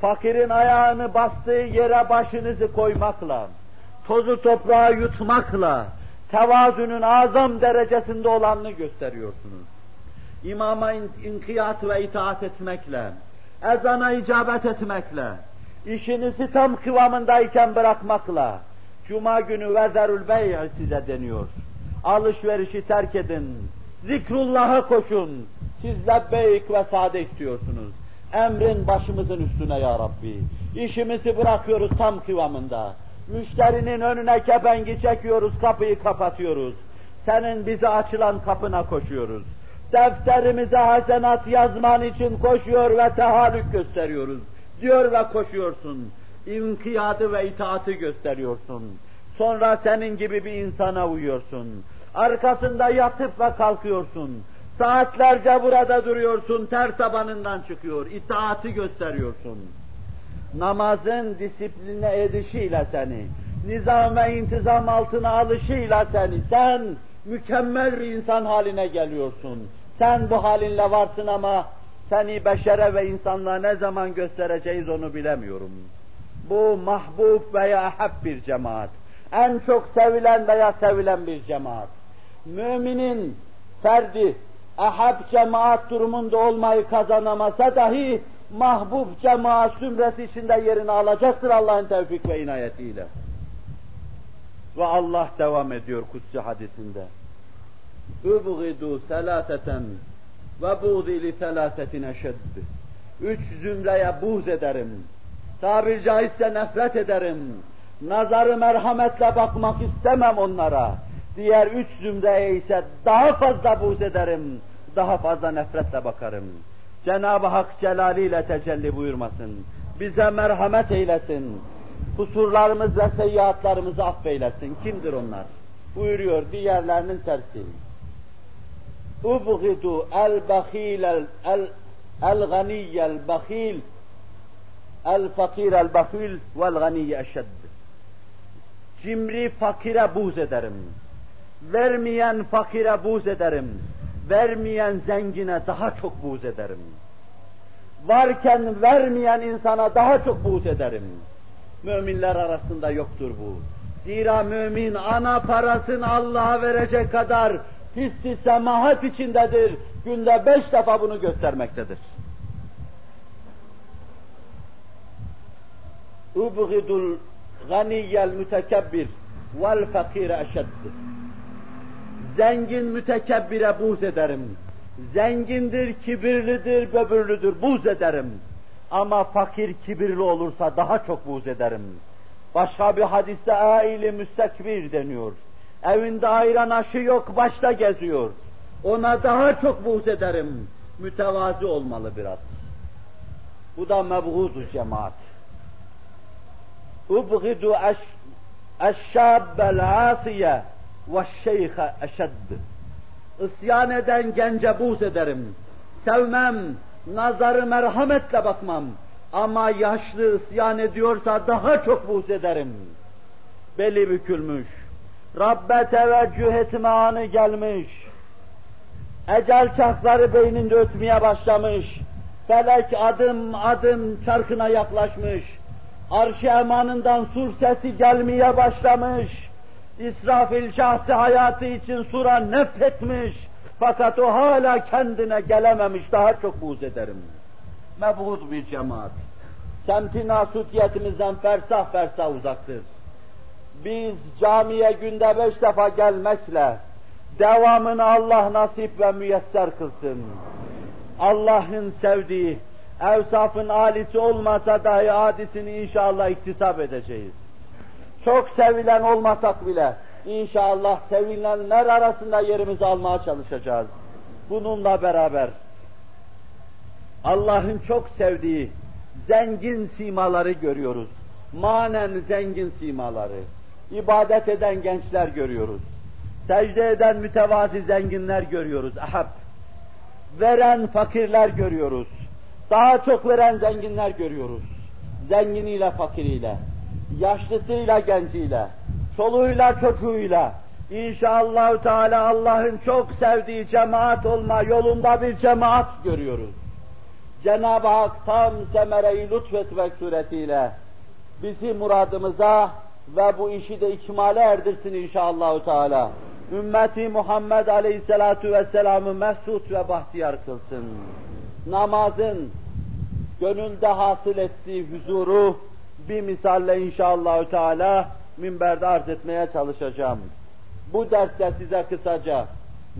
fakirin ayağını bastığı yere başınızı koymakla, tozu toprağı yutmakla, tevazunun azam derecesinde olanını gösteriyorsunuz. İmama inkiyat ve itaat etmekle, ezana icabet etmekle, işinizi tam kıvamındayken bırakmakla, Cuma günü vezerül bey' size deniyor. Alışverişi terk edin, zikrullah'a koşun, siz lebbeyk ve sade istiyorsunuz. Emrin başımızın üstüne ya Rabbi. İşimizi bırakıyoruz tam kıvamında. Müşterinin önüne kepengi çekiyoruz, kapıyı kapatıyoruz. Senin bize açılan kapına koşuyoruz. Defterimize hasenat yazman için koşuyor ve tehallük gösteriyoruz. Diyor ve koşuyorsun. İnkiyadı ve itaati gösteriyorsun. Sonra senin gibi bir insana uyuyorsun. Arkasında yatıp ve kalkıyorsun. Saatlerce burada duruyorsun, ter tabanından çıkıyor, itaati gösteriyorsun. Namazın disipline edişiyle seni, nizam ve intizam altına alışıyla seni, sen mükemmel bir insan haline geliyorsun. Sen bu halinle varsın ama seni beşere ve insanlığa ne zaman göstereceğiz onu bilemiyorum. Bu mahbub veya ahab bir cemaat. En çok sevilen veya sevilen bir cemaat. Müminin ferdi, ahab cemaat durumunda olmayı kazanamasa dahi mahbub cemaat zümresi içinde yerini alacaktır Allah'ın tevfik ve inayetiyle. Ve Allah devam ediyor kutsi hadisinde. Übgidu selaseten ve buğdi li selasetin. Üç zümreye buğz ederim. Tabir caizse nefret ederim. Nazarı merhametle bakmak istemem onlara Diğer üç zümreye ise daha fazla buğz ederim, daha fazla nefretle bakarım. Cenab-ı Hak celaliyle tecelli buyurmasın. Bize merhamet eylesin. Kusurlarımız ve seyyiatlarımızı affeylesin. Kimdir onlar? Buyuruyor diğerlerinin tersi. Ubgidu el bakhil el el el ganiyel bakhil el fakir el bakhil vel ganiye eşedd. Cimri fakire buğz ederim Vermeyen fakire buğz ederim. Vermeyen zengine daha çok buğz ederim. Varken vermeyen insana daha çok buğz ederim. Müminler arasında yoktur bu. Zira mümin ana parasını Allah'a verecek kadar hissi semahat içindedir. Günde beş defa bunu göstermektedir. Ubgidul ganiyel mütekebbir vel fakire eşeddir. Zengin mütekebbire buğz ederim. Zengindir, kibirlidir, böbürlüdür, buğz ederim. Ama fakir kibirli olursa daha çok buğz ederim. Başka bir hadiste aile müstekbir deniyor. Evinde ayran aşı yok, başta geziyor. Ona daha çok buğz ederim. Mütevazi olmalı biraz. Bu da mebğuzu cemaat. Ubgidu eş eşşâbbel âsiye ve şeyhe eşedd. Isyan eden gence buğz ederim. Sevmem, nazarı merhametle bakmam. Ama yaşlı isyan ediyorsa daha çok buğz ederim. Beli bükülmüş. Rabbe teveccüh etme anı gelmiş. Ecel çarkları beyninde ötmeye başlamış. Felek adım adım çarkına yaklaşmış. Arş-ı emanından sur sesi gelmeye başlamış. İsrafil şahsi hayatı için sura nefretmiş. Fakat o hala kendine gelememiş. Daha çok buğz ederim. Mebğud bir cemaat. Semti nasukiyetimizden fersah fersah uzaktır. Biz camiye günde beş defa gelmekle devamını Allah nasip ve müyesser kılsın. Allah'ın sevdiği, evsafın alisi olmasa dahi adisini inşallah iktisap edeceğiz. Çok sevilen olmasak bile inşallah sevilenler arasında yerimizi almaya çalışacağız. Bununla beraber Allah'ın çok sevdiği zengin simaları görüyoruz. Manen zengin simaları. İbadet eden gençler görüyoruz. Secde eden mütevazi zenginler görüyoruz. Ahab. Veren fakirler görüyoruz. Daha çok veren zenginler görüyoruz. Zenginiyle fakiriyle, yaşlısıyla genciyle, çoluğuyla çocuğuyla, İnşallah Teala Allah'ın çok sevdiği cemaat olma yolunda bir cemaat görüyoruz. Cenab-ı Hak tam semereyi lütfetmek suretiyle bizi muradımıza ve bu işi de ikmale erdirsin inşallah Teala. Ümmeti Muhammed Aleyhisselatu Vesselam'ı mesut ve bahtiyar kılsın. Namazın gönülde hasıl ettiği huzuru bir misalle inşallah Teala minberde arz etmeye çalışacağım. Bu derste size kısaca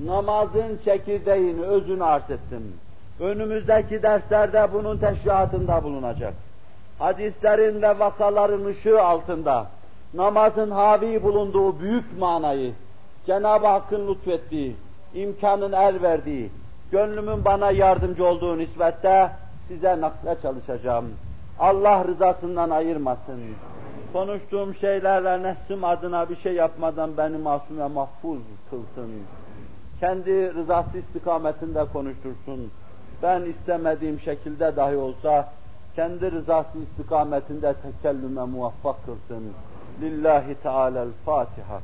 namazın çekirdeğini, özünü arz ettim. Önümüzdeki derslerde bunun teşrihatında bulunacak. Hadislerin ve vakaların ışığı altında namazın havi bulunduğu büyük manayı, Cenab-ı Hakk'ın lütfettiği, imkanın el verdiği, gönlümün bana yardımcı olduğu nispette size nakle çalışacağım. Allah rızasından ayırmasın. Konuştuğum şeylerle nefsim adına bir şey yapmadan beni masum ve mahfuz kılsın. Kendi rızası istikametinde konuştursun. Ben istemediğim şekilde dahi olsa kendi rızası istikametinde tekellüme muvaffak kılsın. Lillahi Teala'l-Fatiha.